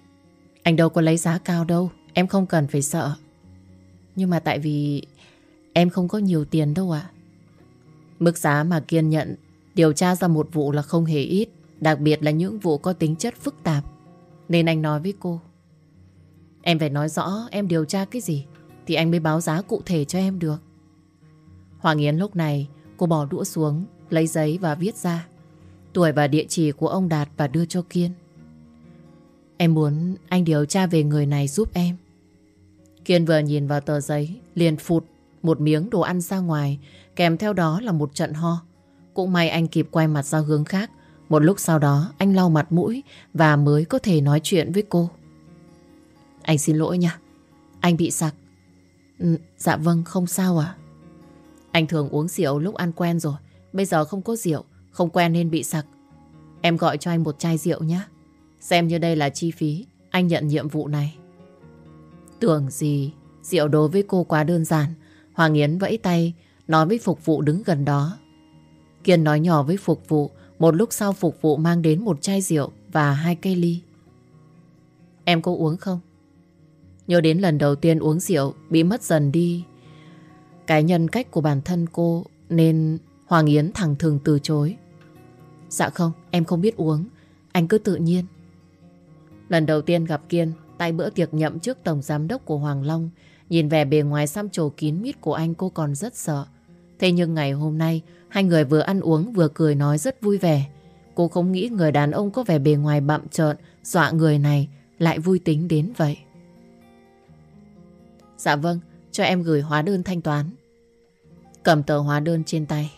Speaker 1: anh đâu có lấy giá cao đâu, em không cần phải sợ. Nhưng mà tại vì em không có nhiều tiền đâu ạ. Mức giá mà Kiên nhận điều tra ra một vụ là không hề ít. Đặc biệt là những vụ có tính chất phức tạp. Nên anh nói với cô. Em phải nói rõ em điều tra cái gì thì anh mới báo giá cụ thể cho em được. Hoàng Yến lúc này cô bỏ đũa xuống, lấy giấy và viết ra. Tuổi và địa chỉ của ông Đạt và đưa cho Kiên. Em muốn anh điều tra về người này giúp em. Kiên vừa nhìn vào tờ giấy, liền phụt một miếng đồ ăn ra ngoài, kèm theo đó là một trận ho. Cũng may anh kịp quay mặt ra hướng khác. Một lúc sau đó, anh lau mặt mũi và mới có thể nói chuyện với cô. Anh xin lỗi nha, anh bị sặc. Ừ, dạ vâng, không sao à? Anh thường uống rượu lúc ăn quen rồi, bây giờ không có rượu, không quen nên bị sặc. Em gọi cho anh một chai rượu nhé. Xem như đây là chi phí, anh nhận nhiệm vụ này. Tưởng gì, rượu đối với cô quá đơn giản. Hoàng Yến vẫy tay, nói với phục vụ đứng gần đó. Kiên nói nhỏ với phục vụ, một lúc sau phục vụ mang đến một chai rượu và hai cây ly. Em có uống không? Nhớ đến lần đầu tiên uống rượu bị mất dần đi. cái nhân cách của bản thân cô nên Hoàng Yến thẳng thường từ chối. Dạ không, em không biết uống. Anh cứ tự nhiên. Lần đầu tiên gặp Kiên, tại bữa tiệc nhậm trước tổng giám đốc của Hoàng Long, nhìn vẻ bề ngoài xăm trổ kín mít của anh cô còn rất sợ. Thế nhưng ngày hôm nay, hai người vừa ăn uống vừa cười nói rất vui vẻ. Cô không nghĩ người đàn ông có vẻ bề ngoài bậm trợn, dọa người này lại vui tính đến vậy. Dạ vâng, cho em gửi hóa đơn thanh toán. Cầm tờ hóa đơn trên tay.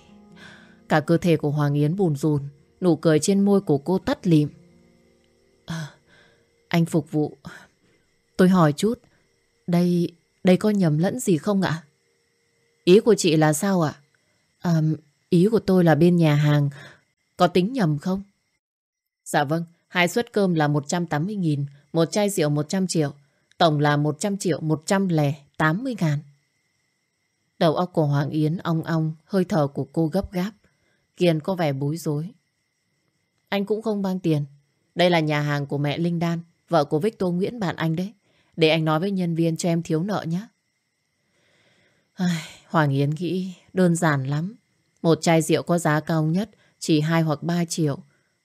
Speaker 1: Cả cơ thể của Hoàng Yến bùn rùn, nụ cười trên môi của cô tắt lịm. À, anh phục vụ. Tôi hỏi chút, đây, đây có nhầm lẫn gì không ạ? Ý của chị là sao ạ? À, ý của tôi là bên nhà hàng có tính nhầm không? Dạ vâng, hai suất cơm là 180.000, một chai rượu 100 triệu, tổng là 100 triệu 180 ngàn. Đầu óc của Hoàng Yến ong ong, hơi thở của cô gấp gáp. Kiên có vẻ bối rối. Anh cũng không mang tiền. Đây là nhà hàng của mẹ Linh Đan, vợ của Victor Nguyễn bạn anh đấy. Để anh nói với nhân viên cho em thiếu nợ nhé. Hoàng Yến nghĩ đơn giản lắm. Một chai rượu có giá cao nhất chỉ 2 hoặc 3 triệu.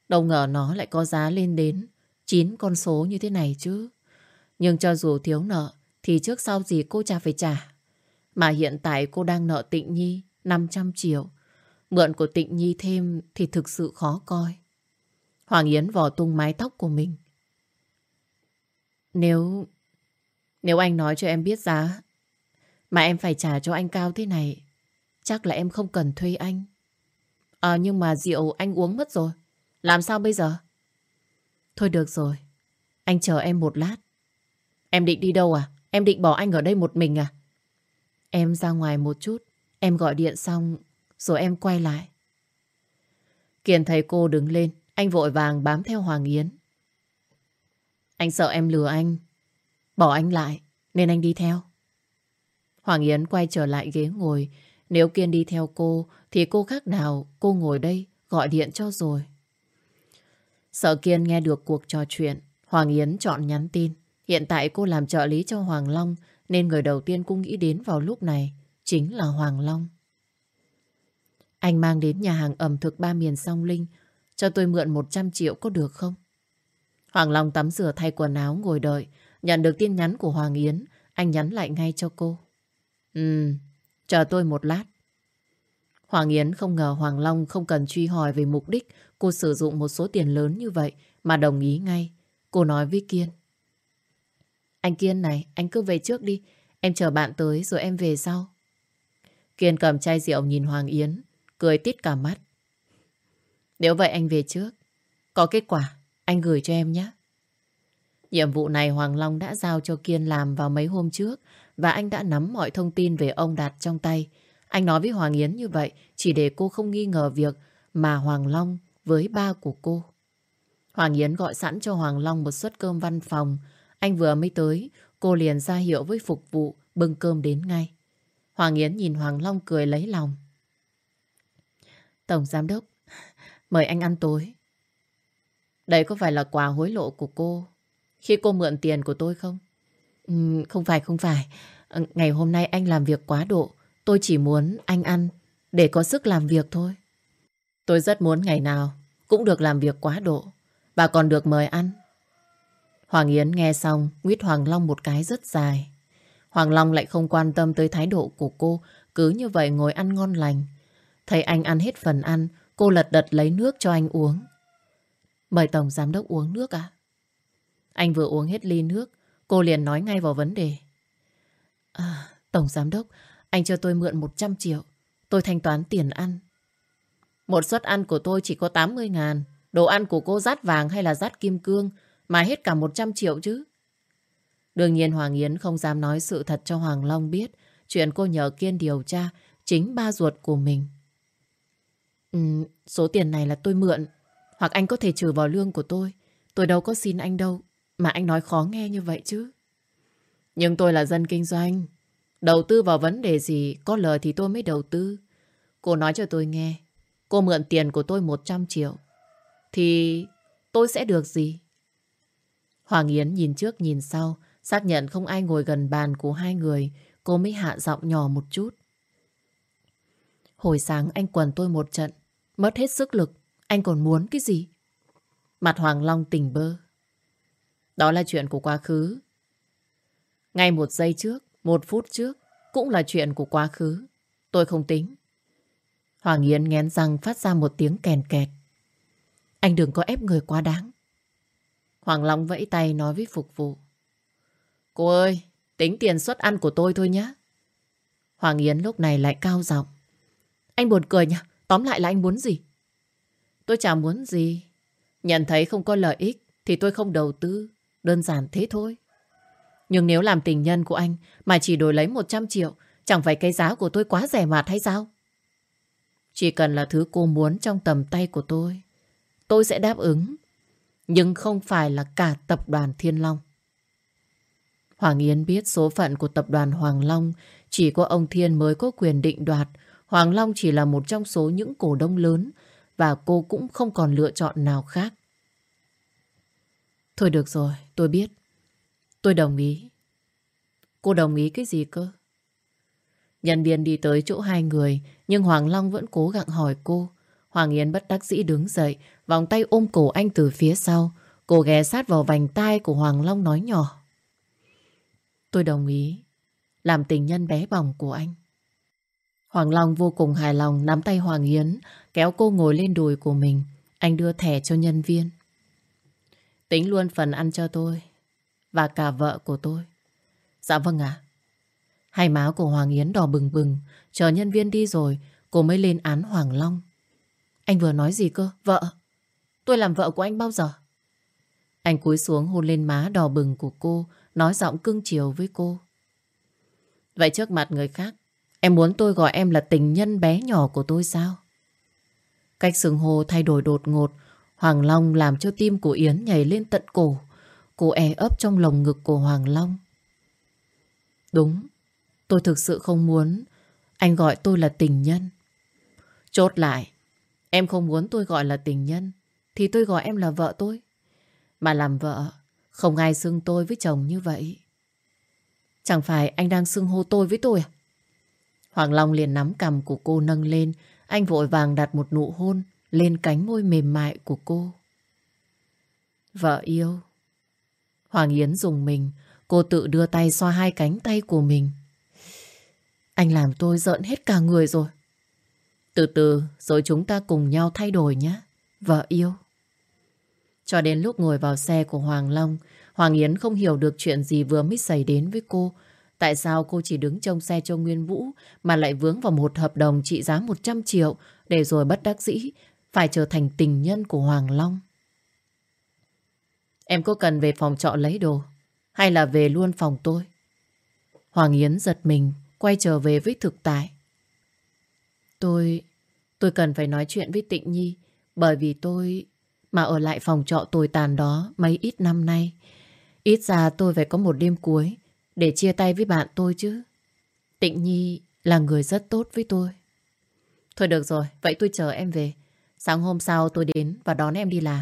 Speaker 1: Đâu ngờ nó lại có giá lên đến 9 con số như thế này chứ. Nhưng cho dù thiếu nợ, thì trước sau gì cô chả phải trả. Mà hiện tại cô đang nợ Tịnh Nhi 500 triệu. Mượn của Tịnh Nhi thêm thì thực sự khó coi. Hoàng Yến vò tung mái tóc của mình. Nếu... Nếu anh nói cho em biết giá mà em phải trả cho anh cao thế này, chắc là em không cần thuê anh. À nhưng mà rượu anh uống mất rồi. Làm sao bây giờ? Thôi được rồi. Anh chờ em một lát. Em định đi đâu à? Em định bỏ anh ở đây một mình à? Em ra ngoài một chút. Em gọi điện xong rồi em quay lại. Kiền thấy cô đứng lên. Anh vội vàng bám theo Hoàng Yến. Anh sợ em lừa anh. Bỏ anh lại. Nên anh đi theo. Hoàng Yến quay trở lại ghế ngồi. Nếu Kiên đi theo cô thì cô khác nào cô ngồi đây gọi điện cho rồi. Sợ Kiên nghe được cuộc trò chuyện, Hoàng Yến chọn nhắn tin. Hiện tại cô làm trợ lý cho Hoàng Long nên người đầu tiên cô nghĩ đến vào lúc này chính là Hoàng Long. Anh mang đến nhà hàng ẩm thực ba miền song linh cho tôi mượn 100 triệu có được không? Hoàng Long tắm rửa thay quần áo ngồi đợi. Nhận được tin nhắn của Hoàng Yến, anh nhắn lại ngay cho cô. Ừ, chờ tôi một lát. Hoàng Yến không ngờ Hoàng Long không cần truy hỏi về mục đích cô sử dụng một số tiền lớn như vậy mà đồng ý ngay. Cô nói với Kiên. Anh Kiên này, anh cứ về trước đi. Em chờ bạn tới rồi em về sau. Kiên cầm chai rượu nhìn Hoàng Yến, cười tít cả mắt. Nếu vậy anh về trước. Có kết quả, anh gửi cho em nhé. Nhiệm vụ này Hoàng Long đã giao cho Kiên làm vào mấy hôm trước và anh đã nắm mọi thông tin về ông Đạt trong tay. Anh nói với Hoàng Yến như vậy chỉ để cô không nghi ngờ việc mà Hoàng Long với ba của cô. Hoàng Yến gọi sẵn cho Hoàng Long một suất cơm văn phòng. Anh vừa mới tới, cô liền ra hiệu với phục vụ bưng cơm đến ngay. Hoàng Yến nhìn Hoàng Long cười lấy lòng. Tổng Giám Đốc, mời anh ăn tối. Đây có phải là quà hối lộ của cô khi cô mượn tiền của tôi không? Ừ, không phải, không phải. Ờ, ngày hôm nay anh làm việc quá độ. Tôi chỉ muốn anh ăn để có sức làm việc thôi. Tôi rất muốn ngày nào cũng được làm việc quá độ và còn được mời ăn. Hoàng Yến nghe xong nguyết Hoàng Long một cái rất dài. Hoàng Long lại không quan tâm tới thái độ của cô cứ như vậy ngồi ăn ngon lành. Thấy anh ăn hết phần ăn cô lật đật lấy nước cho anh uống. Mời Tổng Giám Đốc uống nước à? Anh vừa uống hết ly nước cô liền nói ngay vào vấn đề. À, Tổng Giám Đốc anh cho tôi mượn 100 triệu. Tôi thanh toán tiền ăn. Một suất ăn của tôi chỉ có 80 ngàn. Đồ ăn của cô rát vàng hay là rát kim cương mà hết cả 100 triệu chứ. Đương nhiên Hoàng Yến không dám nói sự thật cho Hoàng Long biết chuyện cô nhờ Kiên điều tra chính ba ruột của mình. Ừ, số tiền này là tôi mượn hoặc anh có thể trừ vào lương của tôi. Tôi đâu có xin anh đâu mà anh nói khó nghe như vậy chứ. Nhưng tôi là dân kinh doanh Đầu tư vào vấn đề gì có lời thì tôi mới đầu tư. Cô nói cho tôi nghe. Cô mượn tiền của tôi 100 triệu. Thì tôi sẽ được gì? Hoàng Yến nhìn trước nhìn sau. Xác nhận không ai ngồi gần bàn của hai người. Cô mới hạ giọng nhỏ một chút. Hồi sáng anh quần tôi một trận, mất hết sức lực, anh còn muốn cái gì? Mặt Hoàng Long tỉnh bơ. Đó là chuyện của quá khứ. Ngay một giây trước, một phút trước, cũng là chuyện của quá khứ. Tôi không tính. Hoàng Yến ngén răng phát ra một tiếng kèn kẹt. Anh đừng có ép người quá đáng. Hoàng Long vẫy tay nói với phục vụ. Cô ơi, tính tiền suất ăn của tôi thôi nhé. Hoàng Yến lúc này lại cao giọng. Anh buồn cười nhỉ? Tóm lại là anh muốn gì? Tôi chẳng muốn gì. Nhận thấy không có lợi ích thì tôi không đầu tư. Đơn giản thế thôi. Nhưng nếu làm tình nhân của anh mà chỉ đổi lấy 100 triệu, chẳng phải cái giá của tôi quá rẻ mạt hay sao? Chỉ cần là thứ cô muốn trong tầm tay của tôi, tôi sẽ đáp ứng. Nhưng không phải là cả tập đoàn Thiên Long. Hoàng Yến biết số phận của tập đoàn Hoàng Long chỉ có ông Thiên mới có quyền định đoạt. Hoàng Long chỉ là một trong số những cổ đông lớn và cô cũng không còn lựa chọn nào khác. Thôi được rồi, tôi biết. Tôi đồng ý. Cô đồng ý cái gì cơ? Nhân viên đi tới chỗ hai người, nhưng Hoàng Long vẫn cố gắng hỏi cô. Hoàng Yến bất đắc dĩ đứng dậy, vòng tay ôm cổ anh từ phía sau. Cô ghé sát vào vành tai của Hoàng Long nói nhỏ. Tôi đồng ý làm tình nhân bé bỏng của anh. Hoàng Long vô cùng hài lòng nắm tay Hoàng Yến, kéo cô ngồi lên đùi của mình. Anh đưa thẻ cho nhân viên. Tính luôn phần ăn cho tôi và cả vợ của tôi. Dạ vâng ạ. Hai má của Hoàng Yến đỏ bừng bừng, chờ nhân viên đi rồi, cô mới lên án Hoàng Long. Anh vừa nói gì cơ? Vợ? Tôi làm vợ của anh bao giờ? Anh cúi xuống hôn lên má đỏ bừng của cô, nói giọng cưng chiều với cô. Vậy trước mặt người khác, em muốn tôi gọi em là tình nhân bé nhỏ của tôi sao? Cách sừng hồ thay đổi đột ngột, Hoàng Long làm cho tim của Yến nhảy lên tận cổ. Cô e ấp trong lồng ngực của Hoàng Long. Đúng, tôi thực sự không muốn anh gọi tôi là tình nhân. Chốt lại, em không muốn tôi gọi là tình nhân, thì tôi gọi em là vợ tôi. Mà làm vợ, không ai xưng tôi với chồng như vậy. Chẳng phải anh đang xưng hô tôi với tôi à? Hoàng Long liền nắm cầm của cô nâng lên, anh vội vàng đặt một nụ hôn lên cánh môi mềm mại của cô. Vợ yêu. Hoàng Yến dùng mình, cô tự đưa tay xoa hai cánh tay của mình. Anh làm tôi giận hết cả người rồi. Từ từ rồi chúng ta cùng nhau thay đổi nhé, vợ yêu. Cho đến lúc ngồi vào xe của Hoàng Long, Hoàng Yến không hiểu được chuyện gì vừa mới xảy đến với cô. Tại sao cô chỉ đứng trong xe cho Nguyên Vũ mà lại vướng vào một hợp đồng trị giá 100 triệu để rồi bất đắc dĩ phải trở thành tình nhân của Hoàng Long. Em có cần về phòng trọ lấy đồ hay là về luôn phòng tôi? Hoàng Yến giật mình quay trở về với thực tại. Tôi... tôi cần phải nói chuyện với Tịnh Nhi bởi vì tôi mà ở lại phòng trọ tồi tàn đó mấy ít năm nay. Ít ra tôi phải có một đêm cuối để chia tay với bạn tôi chứ. Tịnh Nhi là người rất tốt với tôi. Thôi được rồi, vậy tôi chờ em về. Sáng hôm sau tôi đến và đón em đi làm.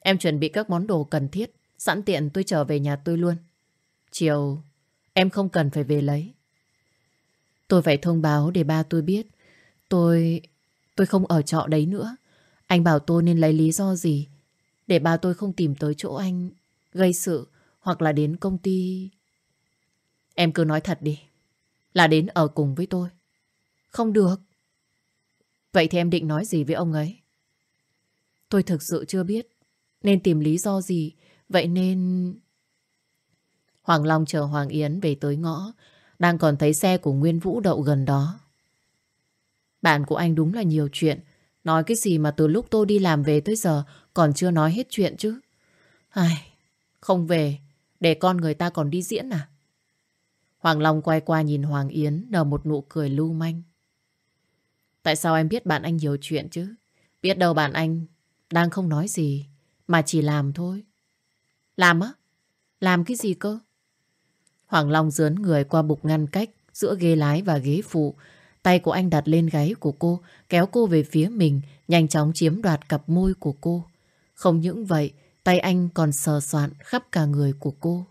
Speaker 1: Em chuẩn bị các món đồ cần thiết, sẵn tiện tôi trở về nhà tôi luôn. Chiều, em không cần phải về lấy. Tôi phải thông báo để ba tôi biết. Tôi... tôi không ở trọ đấy nữa. Anh bảo tôi nên lấy lý do gì để bà tôi không tìm tới chỗ anh gây sự hoặc là đến công ty... Em cứ nói thật đi. Là đến ở cùng với tôi. Không được. Vậy thì em định nói gì với ông ấy? Tôi thực sự chưa biết. Nên tìm lý do gì. Vậy nên... Hoàng Long chờ Hoàng Yến về tới ngõ. Đang còn thấy xe của Nguyên Vũ đậu gần đó. Bạn của anh đúng là nhiều chuyện. Nói cái gì mà từ lúc tôi đi làm về tới giờ còn chưa nói hết chuyện chứ. Ai, không về, để con người ta còn đi diễn à? Hoàng Long quay qua nhìn Hoàng Yến nở một nụ cười lưu manh. Tại sao em biết bạn anh nhiều chuyện chứ? Biết đâu bạn anh đang không nói gì, mà chỉ làm thôi. Làm á? Làm cái gì cơ? Hoàng Long dướn người qua bục ngăn cách giữa ghế lái và ghế phụ. Tay của anh đặt lên gáy của cô, kéo cô về phía mình, nhanh chóng chiếm đoạt cặp môi của cô. Không những vậy, tay anh còn sờ soạn khắp cả người của cô.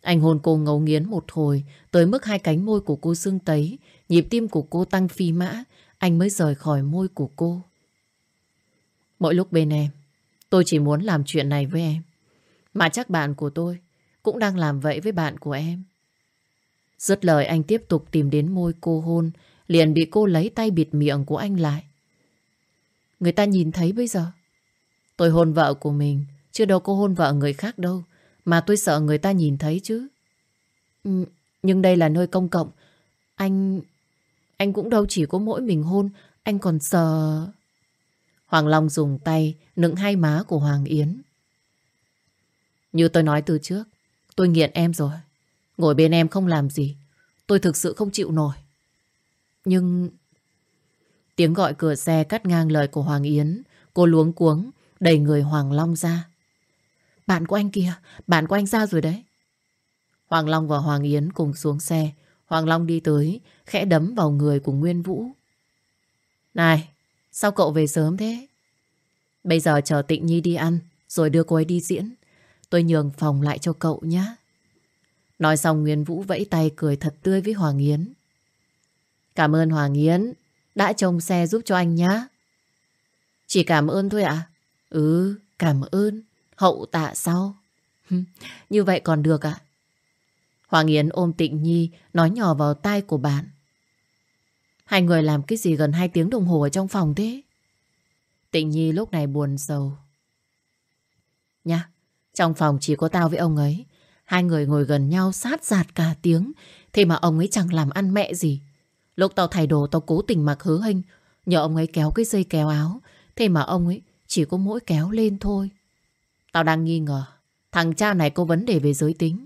Speaker 1: Anh hôn cô ngấu nghiến một hồi, tới mức hai cánh môi của cô sưng tấy, nhịp tim của cô tăng phi mã. anh mới rời khỏi môi của cô. Mỗi lúc bên em, tôi chỉ muốn làm chuyện này với em. Mà chắc bạn của tôi cũng đang làm vậy với bạn của em. Dứt lời anh tiếp tục tìm đến môi cô hôn, liền bị cô lấy tay bịt miệng của anh lại. Người ta nhìn thấy bây giờ. Tôi hôn vợ của mình, chứ đâu có hôn vợ người khác đâu. Mà tôi sợ người ta nhìn thấy chứ. Ừ, nhưng đây là nơi công cộng. Anh... Anh cũng đâu chỉ có mỗi mình hôn. Anh còn sợ... Hoàng Long dùng tay nựng hai má của Hoàng Yến. Như tôi nói từ trước, tôi nghiện em rồi. Ngồi bên em không làm gì. Tôi thực sự không chịu nổi. Nhưng... Tiếng gọi cửa xe cắt ngang lời của Hoàng Yến. Cô luống cuống, đẩy người Hoàng Long ra. Bạn của anh kìa, bạn của anh ra rồi đấy. Hoàng Long và Hoàng Yến cùng xuống xe. Hoàng Long đi tới, khẽ đấm vào người của Nguyên Vũ. Này, sao cậu về sớm thế? Bây giờ chờ Tịnh Nhi đi ăn, rồi đưa cô ấy đi diễn. Tôi nhường phòng lại cho cậu nhé. Nói xong Nguyên Vũ vẫy tay cười thật tươi với Hoàng Yến. Cảm ơn Hoàng Yến đã trông xe giúp cho anh nhá Chỉ cảm ơn thôi ạ? À? Ừ, cảm ơn. Hậu tạ sau. Như vậy còn được ạ? Hoàng Yến ôm Tịnh Nhi nói nhỏ vào tai của bạn. Hai người làm cái gì gần hai tiếng đồng hồ ở trong phòng thế? Tịnh Nhi lúc này buồn sầu. Nha, trong phòng chỉ có tao với ông ấy. Hai người ngồi gần nhau sát giạt cả tiếng. Thế mà ông ấy chẳng làm ăn mẹ gì. Lúc tao thay đồ tao cố tình mặc hứa hình Nhờ ông ấy kéo cái dây kéo áo. Thế mà ông ấy chỉ có mỗi kéo lên thôi. Tao đang nghi ngờ. Thằng cha này có vấn đề về giới tính.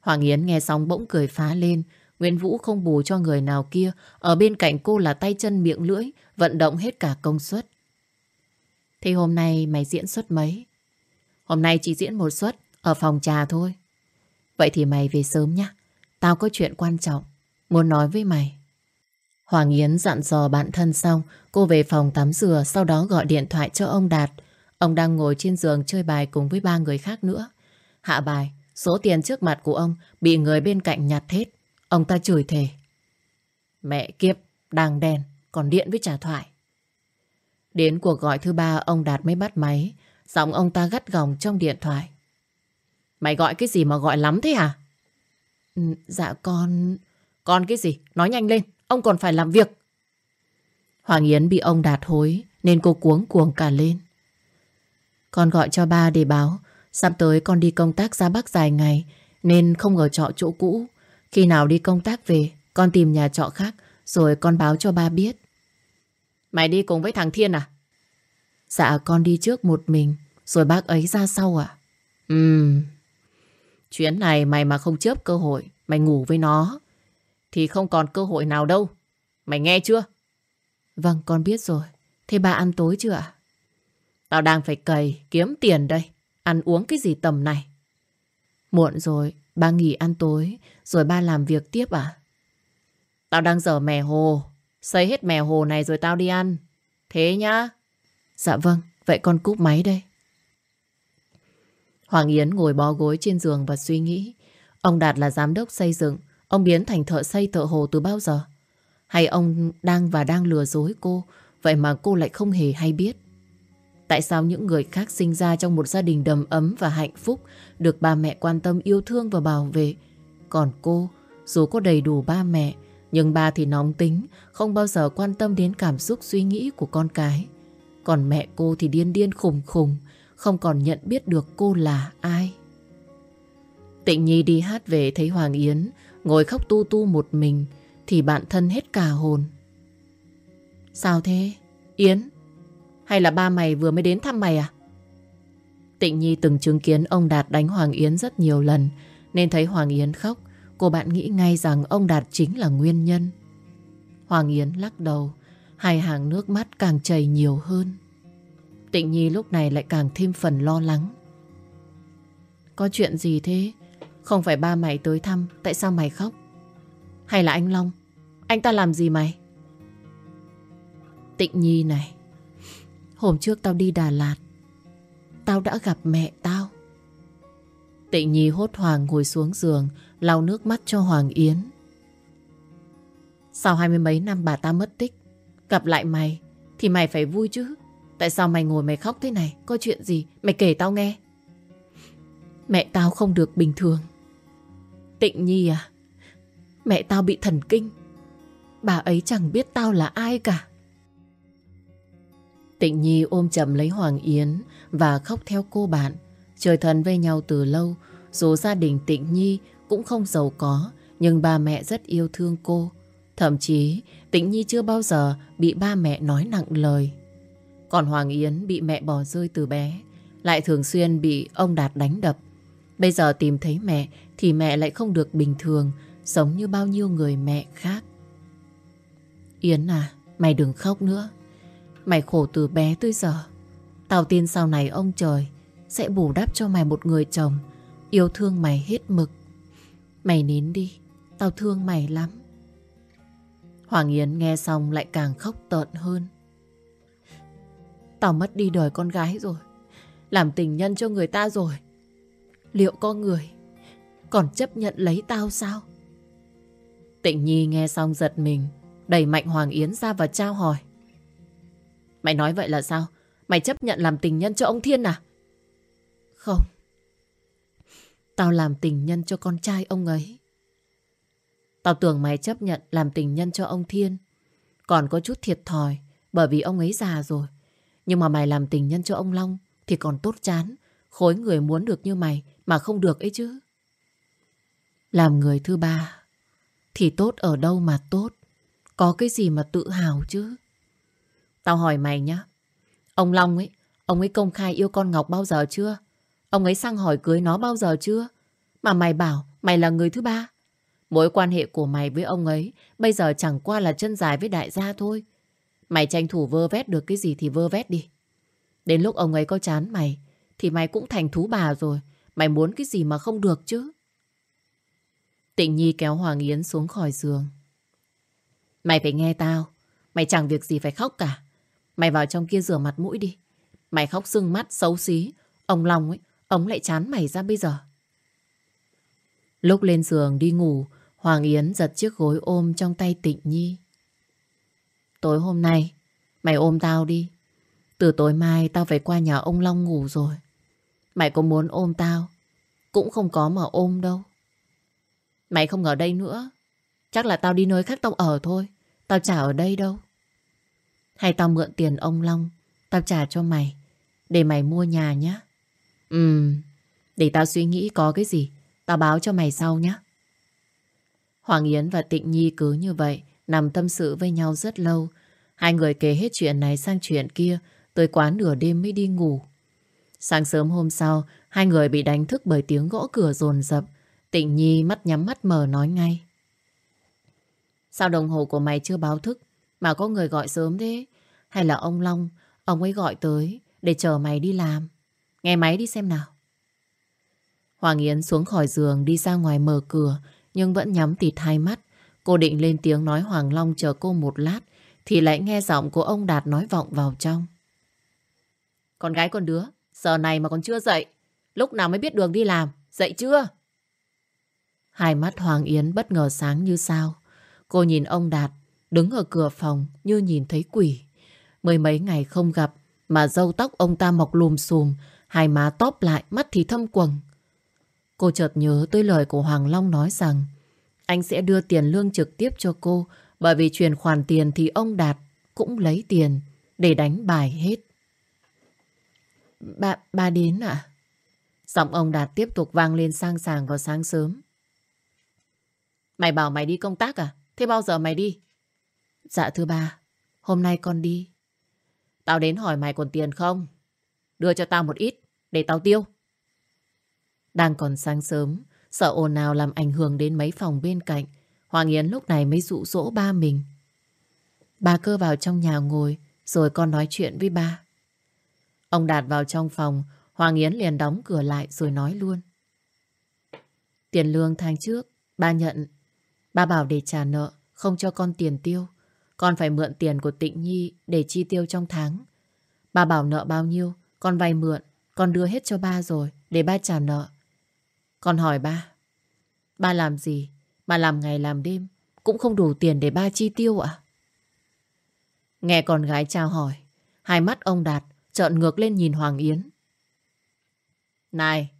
Speaker 1: Hoàng Yến nghe xong bỗng cười phá lên. Nguyễn Vũ không bù cho người nào kia. Ở bên cạnh cô là tay chân miệng lưỡi. Vận động hết cả công suất. Thì hôm nay mày diễn suất mấy? Hôm nay chỉ diễn một suất, ở phòng trà thôi. Vậy thì mày về sớm nhé. Tao có chuyện quan trọng muốn nói với mày. Hoàng Yến dặn dò bạn thân xong, cô về phòng tắm rửa, sau đó gọi điện thoại cho ông Đạt. Ông đang ngồi trên giường chơi bài cùng với ba người khác nữa. Hạ bài, số tiền trước mặt của ông bị người bên cạnh nhặt hết. Ông ta chửi thề. Mẹ kiếp, đang đèn, còn điện với trả thoại. Đến cuộc gọi thứ ba ông Đạt mới bắt máy. Giọng ông ta gắt gỏng trong điện thoại. Mày gọi cái gì mà gọi lắm thế hả? Ừ, dạ con... Con cái gì? Nói nhanh lên, ông còn phải làm việc. Hoàng Yến bị ông Đạt hối nên cô cuống cuồng cả lên. Con gọi cho ba để báo Sắp tới con đi công tác ra Bắc dài ngày Nên không ở trọ chỗ cũ Khi nào đi công tác về Con tìm nhà trọ khác Rồi con báo cho ba biết Mày đi cùng với thằng Thiên à? Dạ con đi trước một mình Rồi bác ấy ra sau à? Ừm Chuyến này mày mà không chớp cơ hội Mày ngủ với nó Thì không còn cơ hội nào đâu. Mày nghe chưa? Vâng con biết rồi. Thế ba ăn tối chưa ạ? Tao đang phải cày kiếm tiền đây. Ăn uống cái gì tầm này? Muộn rồi Ba nghỉ ăn tối Rồi ba làm việc tiếp à Tao đang dở mè hồ. Xây hết mè hồ này rồi tao đi ăn. Thế nhá. Dạ vâng Vậy con cúp máy đây. Hoàng Yến ngồi bó gối trên giường và suy nghĩ. Ông Đạt là giám đốc xây dựng Ông biến thành thợ xây thợ hồ từ bao giờ Hay ông đang và đang lừa dối cô Vậy mà cô lại không hề hay biết Tại sao những người khác sinh ra trong một gia đình đầm ấm và hạnh phúc được ba mẹ quan tâm yêu thương và bảo vệ. Còn cô, dù có đầy đủ ba mẹ, nhưng ba thì nóng tính, không bao giờ quan tâm đến cảm xúc suy nghĩ của con cái. Còn mẹ cô thì điên điên khùng khùng, không còn nhận biết được cô là ai. Tịnh Nhi đi hát về thấy Hoàng Yến ngồi khóc tu tu một mình thì bạn thân hết cả hồn. Sao thế? Yến, hay là ba mày vừa mới đến thăm mày à? Tịnh Nhi từng chứng kiến ông Đạt đánh Hoàng Yến rất nhiều lần nên thấy Hoàng Yến khóc cô bạn nghĩ ngay rằng ông Đạt chính là nguyên nhân. Hoàng Yến lắc đầu hai hàng nước mắt càng chảy nhiều hơn. Tịnh Nhi lúc này lại càng thêm phần lo lắng. Có chuyện gì thế? Không phải ba mày tới thăm, Tại sao mày khóc? Hay là anh Long? Anh ta làm gì mày? Tịnh Nhi này, Hôm trước tao đi Đà Lạt Tao đã gặp mẹ tao Tịnh Nhi hốt hoảng ngồi xuống giường, lau nước mắt cho Hoàng Yến Sau hai mươi mấy năm bà ta mất tích, Gặp lại mày thì mày phải vui chứ. Tại sao mày ngồi mày khóc thế này? Có chuyện gì? Mày kể tao nghe. Mẹ tao không được bình thường. Tịnh Nhi à? Mẹ tao bị thần kinh. Bà ấy chẳng biết tao là ai cả. Tịnh Nhi ôm chầm lấy Hoàng Yến và khóc theo cô bạn. Trời thần với nhau từ lâu, dù gia đình Tịnh Nhi cũng không giàu có, nhưng ba mẹ rất yêu thương cô. Thậm chí Tịnh Nhi chưa bao giờ bị ba mẹ nói nặng lời. Còn Hoàng Yến bị mẹ bỏ rơi từ bé, lại thường xuyên bị ông Đạt đánh đập. Bây giờ tìm thấy mẹ thì mẹ lại không được bình thường, giống như bao nhiêu người mẹ khác. Yến à, mày đừng khóc nữa. Mày khổ từ bé tới giờ. Tao tin sau này ông trời sẽ bù đắp cho mày một người chồng yêu thương mày hết mực. Mày nín đi, tao thương mày lắm. Hoàng Yến nghe xong lại càng khóc tợn hơn. Tao mất đi đời con gái rồi. Làm tình nhân cho người ta rồi. Liệu có người còn chấp nhận lấy tao sao? Tịnh Nhi nghe xong giật mình, đẩy mạnh Hoàng Yến ra và trao hỏi. Mày nói vậy là sao? Mày chấp nhận làm tình nhân cho ông Thiên à? Không. Tao làm tình nhân cho con trai ông ấy. Tao tưởng mày chấp nhận làm tình nhân cho ông Thiên. Còn có chút thiệt thòi bởi vì ông ấy già rồi. Nhưng mà mày làm tình nhân cho ông Long thì còn tốt chán. Khối người muốn được như mày mà không được ấy chứ. Làm người thứ ba thì tốt ở đâu mà tốt. Có cái gì mà tự hào chứ. Tao hỏi mày nhá. Ông Long ấy, ông ấy công khai yêu con Ngọc bao giờ chưa? Ông ấy sang hỏi cưới nó bao giờ chưa? Mà mày bảo mày là người thứ ba. Mối quan hệ của mày với ông ấy bây giờ chẳng qua là chân dài với đại gia thôi. Mày tranh thủ vơ vét được cái gì thì vơ vét đi. Đến lúc ông ấy có chán mày thì mày cũng thành thú bà rồi. Mày muốn cái gì mà không được chứ? Tịnh Nhi kéo Hoàng Yến xuống khỏi giường. Mày phải nghe tao. Mày chẳng việc gì phải khóc cả. Mày vào trong kia rửa mặt mũi đi. Mày khóc sưng mắt, xấu xí. Ông Long ấy, ông lại chán mày ra bây giờ. Lúc lên giường đi ngủ, Hoàng Yến giật chiếc gối ôm trong tay Tịnh Nhi. Tối hôm nay, mày ôm tao đi. Từ tối mai tao phải qua nhà ông Long ngủ rồi. Mày có muốn ôm tao, cũng không có mà ôm đâu. Mày không ở đây nữa, chắc là tao đi nơi khác tao ở thôi. Tao trả ở đây đâu. Hay tao mượn tiền ông Long, tao trả cho mày, để mày mua nhà nhá. Ừm, để tao suy nghĩ có cái gì, tao báo cho mày sau nhá. Hoàng Yến và Tịnh Nhi cứ như vậy, nằm tâm sự với nhau rất lâu. Hai người kể hết chuyện này sang chuyện kia, tới quán nửa đêm mới đi ngủ. Sáng sớm hôm sau, hai người bị đánh thức bởi tiếng gõ cửa rồn rập. Tịnh Nhi mắt nhắm mắt mở nói ngay. Sao đồng hồ của mày chưa báo thức mà có người gọi sớm thế? Hay là ông Long, ông ấy gọi tới để chờ mày đi làm? Nghe máy đi xem nào. Hoàng Yến xuống khỏi giường đi ra ngoài mở cửa nhưng vẫn nhắm tịt hai mắt. Cô định lên tiếng nói Hoàng Long chờ cô một lát thì lại nghe giọng của ông Đạt nói vọng vào trong. Con gái con đứa, giờ này mà còn chưa dậy. Lúc nào mới biết đường đi làm, dậy chưa? Hai mắt Hoàng Yến bất ngờ sáng như sao. Cô nhìn ông Đạt đứng ở cửa phòng như nhìn thấy quỷ. Mười mấy ngày không gặp mà râu tóc ông ta mọc lùm xùm, hai má tóp lại, mắt thì thâm quầng. Cô chợt nhớ tới lời của Hoàng Long nói rằng anh sẽ đưa tiền lương trực tiếp cho cô bởi vì chuyển khoản tiền thì ông Đạt cũng lấy tiền để đánh bài hết. Bà, bà đến ạ? Giọng ông Đạt tiếp tục vang lên sang sàng vào sáng sớm. Mày bảo mày đi công tác à? Thế bao giờ mày đi? Dạ thưa bà, hôm nay con đi. Tao đến hỏi mày còn tiền không? Đưa cho tao một ít, để tao tiêu. Đang còn sáng sớm, sợ ồn nào làm ảnh hưởng đến mấy phòng bên cạnh. Hoàng Yến lúc này mới dụ dỗ ba mình. Bà cơ vào trong nhà ngồi, rồi con nói chuyện với ba. Ông Đạt vào trong phòng, Hoàng Yến liền đóng cửa lại rồi nói luôn. Tiền lương tháng trước, ba nhận. Ba bảo để trả nợ, không cho con tiền tiêu. Con phải mượn tiền của Tịnh Nhi để chi tiêu trong tháng. Ba bảo nợ bao nhiêu, con vay mượn, con đưa hết cho ba rồi, để ba trả nợ. Con hỏi ba, ba làm gì mà làm ngày làm đêm cũng không đủ tiền để ba chi tiêu ạ? Nghe con gái trao hỏi, hai mắt ông Đạt trợn ngược lên nhìn Hoàng Yến. Này,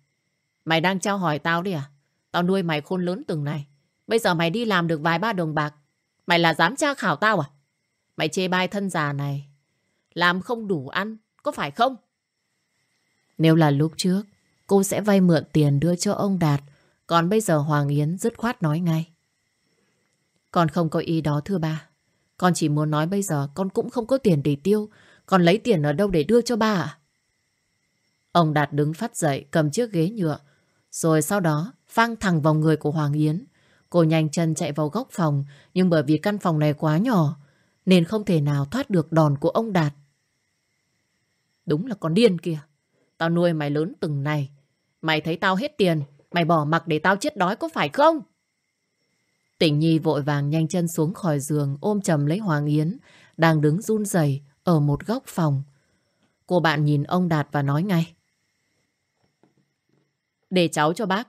Speaker 1: mày đang trao hỏi tao đi à? Tao nuôi mày khôn lớn từng này. Bây giờ mày đi làm được vài ba đồng bạc. Mày là dám tra khảo tao à? Mày chê bai thân già này. Làm không đủ ăn, có phải không? Nếu là lúc trước, cô sẽ vay mượn tiền đưa cho ông Đạt. Còn bây giờ Hoàng Yến dứt khoát nói ngay. Con không có ý đó thưa ba. Con chỉ muốn nói bây giờ con cũng không có tiền để tiêu. Con lấy tiền ở đâu để đưa cho ba à? Ông Đạt đứng phát dậy cầm chiếc ghế nhựa. Rồi sau đó phang thẳng vào người của Hoàng Yến. Cô nhanh chân chạy vào góc phòng. Nhưng bởi vì căn phòng này quá nhỏ, nên không thể nào thoát được đòn của ông Đạt. Đúng là con điên kìa. Tao nuôi mày lớn từng này. Mày thấy tao hết tiền. Mày bỏ mặc để tao chết đói có phải không? Tỉnh Nhi vội vàng nhanh chân xuống khỏi giường, ôm chầm lấy Hoàng Yến, đang đứng run rẩy ở một góc phòng. Cô bạn nhìn ông Đạt và nói ngay. Để cháu cho bác.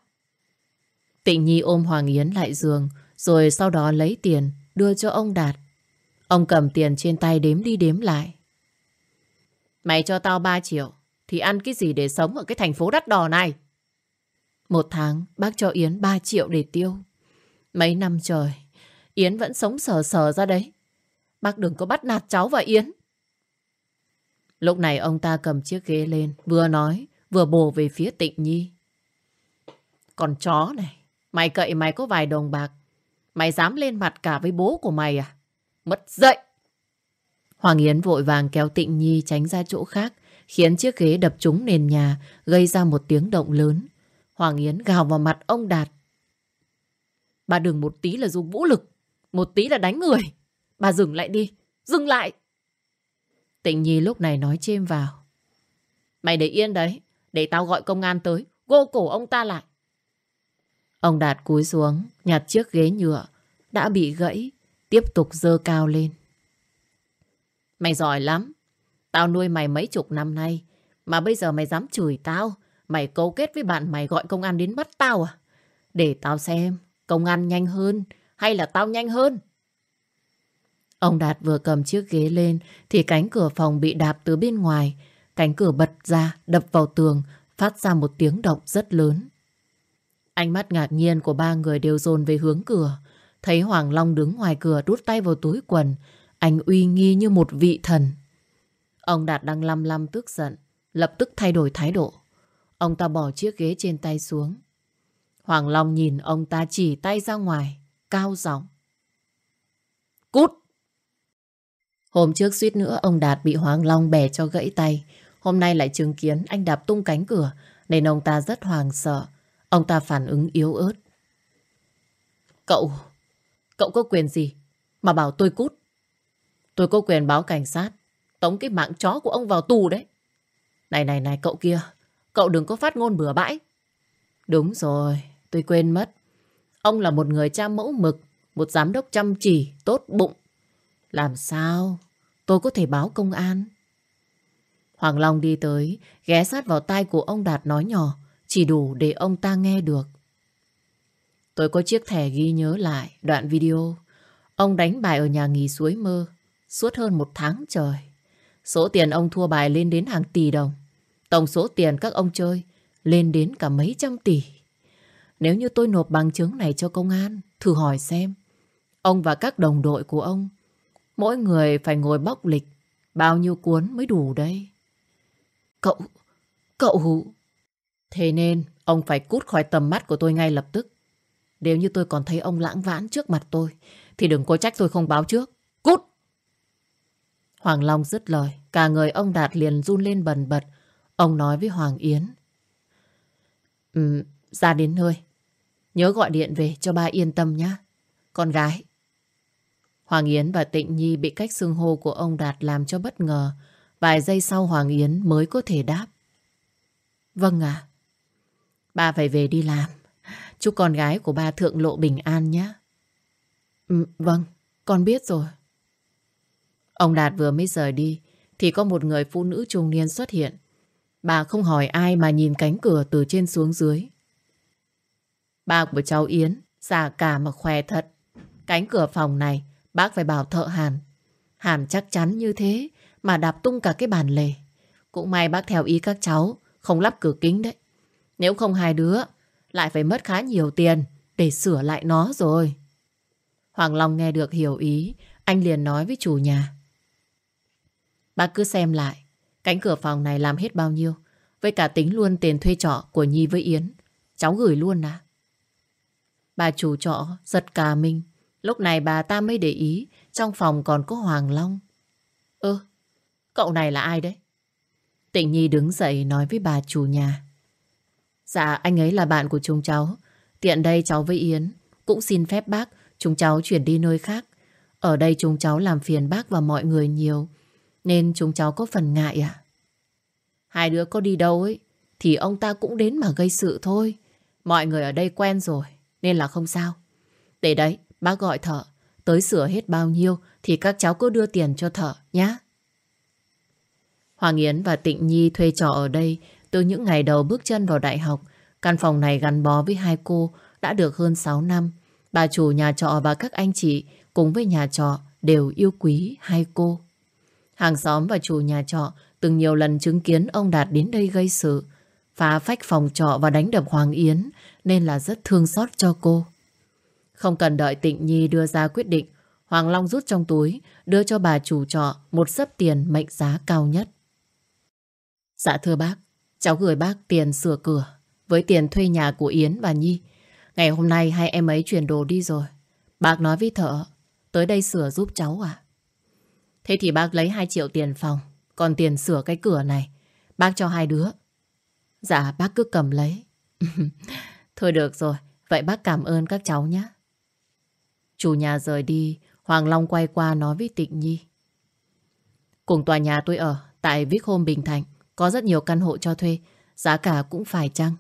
Speaker 1: Tịnh Nhi ôm Hoàng Yến lại giường rồi sau đó lấy tiền đưa cho ông Đạt. Ông cầm tiền trên tay đếm đi đếm lại. Mày cho tao 3 triệu thì ăn cái gì để sống ở cái thành phố đắt đỏ này? Một tháng bác cho Yến 3 triệu để tiêu. Mấy năm trời, Yến vẫn sống sờ sờ ra đấy. Bác đừng có bắt nạt cháu và Yến. Lúc này ông ta cầm chiếc ghế lên, vừa nói, vừa bổ về phía tịnh nhi. Còn chó này, mày cậy mày có vài đồng bạc. Mày dám lên mặt cả với bố của mày à? Mất dậy! Hoàng Yến vội vàng kéo tịnh nhi tránh ra chỗ khác, khiến chiếc ghế đập trúng nền nhà, gây ra một tiếng động lớn. Hoàng Yến gào vào mặt ông Đạt. Bà đừng một tí là dùng vũ lực, một tí là đánh người. Bà dừng lại đi, dừng lại. Tịnh Nhi lúc này nói chêm vào. Mày để yên đấy, để tao gọi công an tới, gô cổ ông ta lại. Ông Đạt cúi xuống, nhặt chiếc ghế nhựa, đã bị gãy, tiếp tục dơ cao lên. Mày giỏi lắm, tao nuôi mày mấy chục năm nay, mà bây giờ mày dám chửi tao, mày cấu kết với bạn mày gọi công an đến bắt tao à? Để tao xem, công an nhanh hơn hay là tao nhanh hơn? Ông Đạt vừa cầm chiếc ghế lên thì cánh cửa phòng bị đạp từ bên ngoài. Cánh cửa bật ra, đập vào tường, phát ra một tiếng động rất lớn. Ánh mắt ngạc nhiên của ba người đều dồn về hướng cửa. Thấy Hoàng Long đứng ngoài cửa đút tay vào túi quần. Anh uy nghi như một vị thần. Ông Đạt đang lăm lăm tức giận, lập tức thay đổi thái độ. Ông ta bỏ chiếc ghế trên tay xuống. Hoàng Long nhìn ông ta chỉ tay ra ngoài, cao giọng. Cút! Hôm trước suýt nữa ông Đạt bị Hoàng Long bẻ cho gãy tay. Hôm nay lại chứng kiến anh đạp tung cánh cửa nên ông ta rất hoàng sợ. Ông ta phản ứng yếu ớt. Cậu, cậu có quyền gì mà bảo tôi cút? Tôi có quyền báo cảnh sát, tống cái mạng chó của ông vào tù đấy. Này này này cậu kia, cậu đừng có phát ngôn bừa bãi. Đúng rồi, tôi quên mất. Ông là một người cha mẫu mực, một giám đốc chăm chỉ, tốt bụng. Làm sao tôi có thể báo công an? Hoàng Long đi tới, ghé sát vào tai của ông Đạt nói nhỏ, chỉ đủ để ông ta nghe được. Tôi có chiếc thẻ ghi nhớ lại đoạn video. Ông đánh bài ở nhà nghỉ suối mơ suốt hơn một tháng trời. Số tiền ông thua bài lên đến hàng tỷ đồng. Tổng số tiền các ông chơi lên đến cả mấy trăm tỷ. Nếu như tôi nộp bằng chứng này cho công an, thử hỏi xem. Ông và các đồng đội của ông, mỗi người phải ngồi bóc lịch, bao nhiêu cuốn mới đủ đây? Cậu, cậu... Thế nên, ông phải cút khỏi tầm mắt của tôi ngay lập tức. Nếu như tôi còn thấy ông lãng vãn trước mặt tôi, thì đừng có trách tôi không báo trước. Cút! Hoàng Long dứt lời, cả người ông Đạt liền run lên bần bật. Ông nói với Hoàng Yến. Ừ, ra đến nơi. Nhớ gọi điện về cho ba yên tâm nhé. Con gái. Hoàng Yến và Tịnh Nhi bị cách xưng hô của ông Đạt làm cho bất ngờ. Vài giây sau Hoàng Yến mới có thể đáp. Vâng ạ. Ba phải về đi làm. Chúc con gái của ba thượng lộ bình an nhé. Ừ, vâng, con biết rồi. Ông Đạt vừa mới rời đi thì có một người phụ nữ trung niên xuất hiện. Bà không hỏi ai mà nhìn cánh cửa từ trên xuống dưới. Ba của cháu Yến già cả mà khỏe thật. Cánh cửa phòng này bác phải bảo thợ hàn Hàn chắc chắn như thế mà đạp tung cả cái bàn lề. Cũng may bác theo ý các cháu, không lắp cửa kính đấy. Nếu không hai đứa, lại phải mất khá nhiều tiền để sửa lại nó rồi. Hoàng Long nghe được hiểu ý, anh liền nói với chủ nhà. Bác cứ xem lại, cánh cửa phòng này làm hết bao nhiêu, với cả tính luôn tiền thuê trọ của Nhi với Yến. Cháu gửi luôn à? Bà chủ trọ giật cả mình. Lúc này bà ta mới để ý trong phòng còn có Hoàng Long. Ơ, cậu này là ai đấy? Tịnh Nhi đứng dậy nói với bà chủ nhà. Dạ, anh ấy là bạn của chúng cháu. Tiện đây cháu với Yến cũng xin phép bác chúng cháu chuyển đi nơi khác. Ở đây chúng cháu làm phiền bác và mọi người nhiều. Nên chúng cháu có phần ngại à? Hai đứa có đi đâu ấy thì ông ta cũng đến mà gây sự thôi. Mọi người ở đây quen rồi nên là không sao. Để đấy, bác gọi thợ. Tới sửa hết bao nhiêu thì các cháu cứ đưa tiền cho thợ nhé. Hoàng Yến và Tịnh Nhi thuê trọ ở đây từ những ngày đầu bước chân vào đại học. Căn phòng này gắn bó với hai cô đã được hơn 6 năm. Bà chủ nhà trọ và các anh chị cùng với nhà trọ đều yêu quý hai cô. Hàng xóm và chủ nhà trọ từng nhiều lần chứng kiến ông Đạt đến đây gây sự, phá phách phòng trọ và đánh đập Hoàng Yến nên là rất thương xót cho cô. Không cần đợi Tịnh Nhi đưa ra quyết định, Hoàng Long rút trong túi đưa cho bà chủ trọ một sấp tiền mệnh giá cao nhất. Dạ thưa bác, cháu gửi bác tiền sửa cửa với tiền thuê nhà của Yến và Nhi. Ngày hôm nay hai em ấy chuyển đồ đi rồi. Bác nói với thợ, tới đây sửa giúp cháu à? Thế thì bác lấy 2 triệu tiền phòng, còn tiền sửa cái cửa này, bác cho hai đứa. Dạ, bác cứ cầm lấy. Thôi được rồi, vậy bác cảm ơn các cháu nhé. Chủ nhà rời đi, Hoàng Long quay qua nói với Tịnh Nhi. Cùng tòa nhà tôi ở, tại Vic Home Bình Thành, có rất nhiều căn hộ cho thuê, giá cả cũng phải chăng.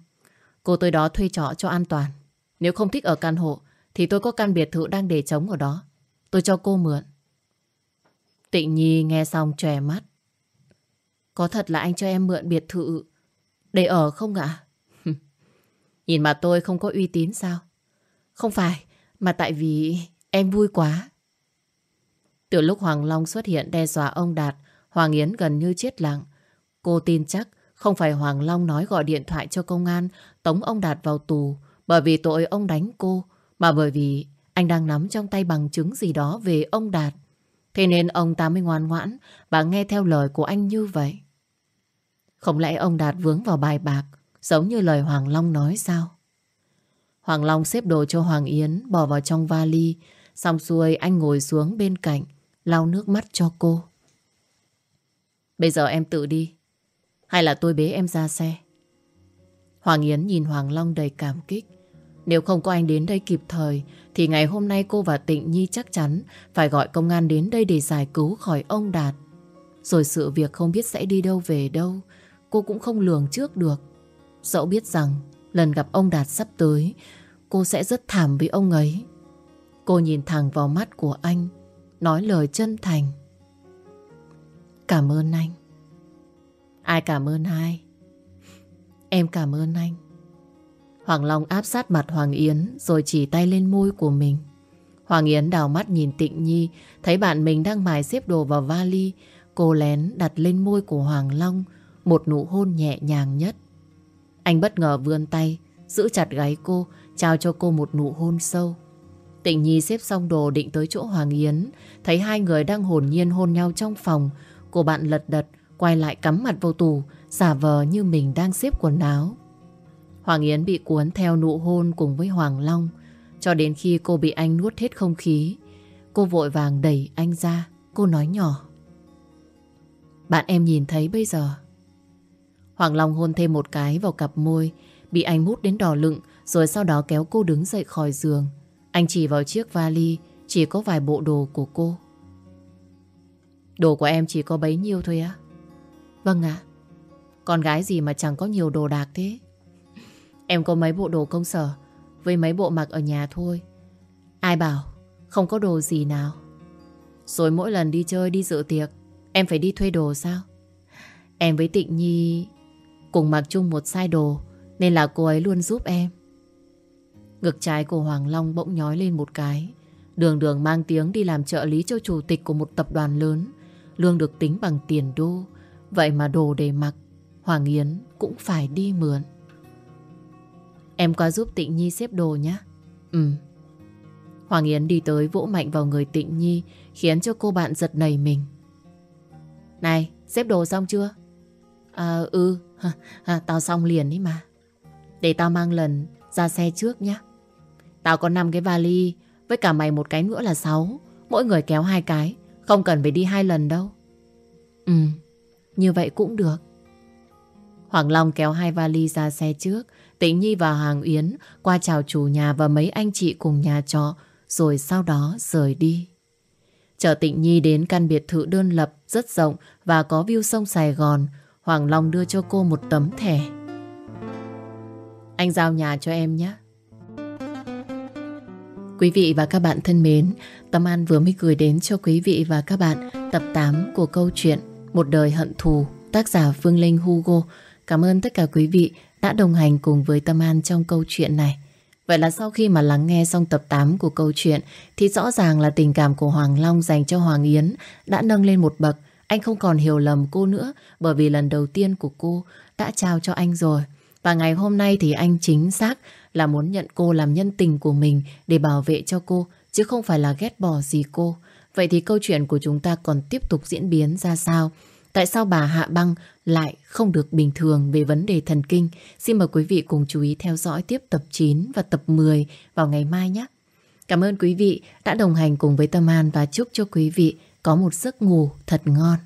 Speaker 1: Cô tôi đó thuê trọ cho an toàn. Nếu không thích ở căn hộ, thì tôi có căn biệt thự đang để trống ở đó. Tôi cho cô mượn. Tịnh Nhi nghe xong tròe mắt. Có thật là anh cho em mượn biệt thự để ở không ạ? Nhìn mà tôi không có uy tín sao? Không phải, mà tại vì em vui quá. Từ lúc Hoàng Long xuất hiện đe dọa ông Đạt, Hoàng Yến gần như chết lặng. Cô tin chắc không phải Hoàng Long nói gọi điện thoại cho công an tống ông Đạt vào tù bởi vì tội ông đánh cô, mà bởi vì anh đang nắm trong tay bằng chứng gì đó về ông Đạt. Thế nên ông ta mới ngoan ngoãn và nghe theo lời của anh như vậy. Không lẽ ông Đạt vướng vào bài bạc giống như lời Hoàng Long nói sao? Hoàng Long xếp đồ cho Hoàng Yến bỏ vào trong vali xong xuôi anh ngồi xuống bên cạnh lau nước mắt cho cô. Bây giờ em tự đi hay là tôi bế em ra xe? Hoàng Yến nhìn Hoàng Long đầy cảm kích. Nếu không có anh đến đây kịp thời, thì ngày hôm nay cô và Tịnh Nhi chắc chắn phải gọi công an đến đây để giải cứu khỏi ông Đạt. Rồi sự việc không biết sẽ đi đâu về đâu, cô cũng không lường trước được. Dẫu biết rằng lần gặp ông Đạt sắp tới, cô sẽ rất thảm với ông ấy. Cô nhìn thẳng vào mắt của anh, nói lời chân thành. Cảm ơn anh. Ai cảm ơn ai? Em cảm ơn anh. Hoàng Long áp sát mặt Hoàng Yến rồi chỉ tay lên môi của mình. Hoàng Yến đào mắt nhìn Tịnh Nhi, thấy bạn mình đang mài xếp đồ vào vali. Cô lén đặt lên môi của Hoàng Long một nụ hôn nhẹ nhàng nhất. Anh bất ngờ vươn tay, giữ chặt gáy cô, trao cho cô một nụ hôn sâu. Tịnh Nhi xếp xong đồ định tới chỗ Hoàng Yến, thấy hai người đang hồn nhiên hôn nhau trong phòng. Cô bạn lật đật, quay lại cắm mặt vào tủ, giả vờ như mình đang xếp quần áo. Hoàng Yến bị cuốn theo nụ hôn cùng với Hoàng Long, cho đến khi cô bị anh nuốt hết không khí. Cô vội vàng đẩy anh ra, cô nói nhỏ. Bạn em nhìn thấy bây giờ. Hoàng Long hôn thêm một cái vào cặp môi, bị anh mút đến đỏ lựng, rồi sau đó kéo cô đứng dậy khỏi giường. Anh chỉ vào chiếc vali, chỉ có vài bộ đồ của cô. Đồ của em chỉ có bấy nhiêu thôi á? Vâng ạ. Con gái gì mà chẳng có nhiều đồ đạc thế? Em có mấy bộ đồ công sở, với mấy bộ mặc ở nhà thôi. Ai bảo, không có đồ gì nào. Rồi mỗi lần đi chơi, đi dự tiệc, em phải đi thuê đồ sao? Em với Tịnh Nhi cùng mặc chung một sai đồ, nên là cô ấy luôn giúp em. Ngực trái của Hoàng Long bỗng nhói lên một cái Đường đường mang tiếng đi làm trợ lý cho chủ tịch của một tập đoàn lớn. Lương được tính bằng tiền đô. Vậy mà đồ để mặc, Hoàng Yến cũng phải đi mượn. Em qua giúp Tịnh Nhi xếp đồ nhé. Ừ. Hoàng Yến đi tới vỗ mạnh vào người Tịnh Nhi khiến cho cô bạn giật nảy mình. Này, xếp đồ xong chưa? À ừ, à, tao xong liền ý mà. Để tao mang lần ra xe trước nhé. Tao có 5 cái vali với cả mày một cái nữa là 6. Mỗi người kéo hai cái, không cần phải đi hai lần đâu. Ừ, như vậy cũng được. Hoàng Long kéo hai vali ra xe trước, Tĩnh Nhi và Hoàng Yến qua chào chủ nhà và mấy anh chị cùng nhà trọ, rồi sau đó rời đi. Chở Tịnh Nhi đến căn biệt thự đơn lập rất rộng và có view sông Sài Gòn. Hoàng Long đưa cho cô một tấm thẻ. Anh giao nhà cho em nhé. Quý vị và các bạn thân mến, Tâm An vừa mới gửi đến cho quý vị và các bạn tập 8 của câu chuyện một đời hận thù, tác giả Phương Linh Hugo. Cảm ơn tất cả quý vị đã đồng hành cùng với Tâm An trong câu chuyện này. Vậy là sau khi mà lắng nghe xong tập 8 của câu chuyện thì rõ ràng là tình cảm của Hoàng Long dành cho Hoàng Yến đã nâng lên một bậc. Anh không còn hiểu lầm cô nữa bởi vì lần đầu tiên của cô đã trao cho anh rồi. Và ngày hôm nay thì anh chính xác là muốn nhận cô làm nhân tình của mình để bảo vệ cho cô chứ không phải là ghét bỏ gì cô. Vậy thì câu chuyện của chúng ta còn tiếp tục diễn biến ra sao? Tại sao bà Hạ Băng lại không được bình thường về vấn đề thần kinh? Xin mời quý vị cùng chú ý theo dõi tiếp tập 9 và tập 10 vào ngày mai nhé. Cảm ơn quý vị đã đồng hành cùng với Tâm An và chúc cho quý vị có một giấc ngủ thật ngon.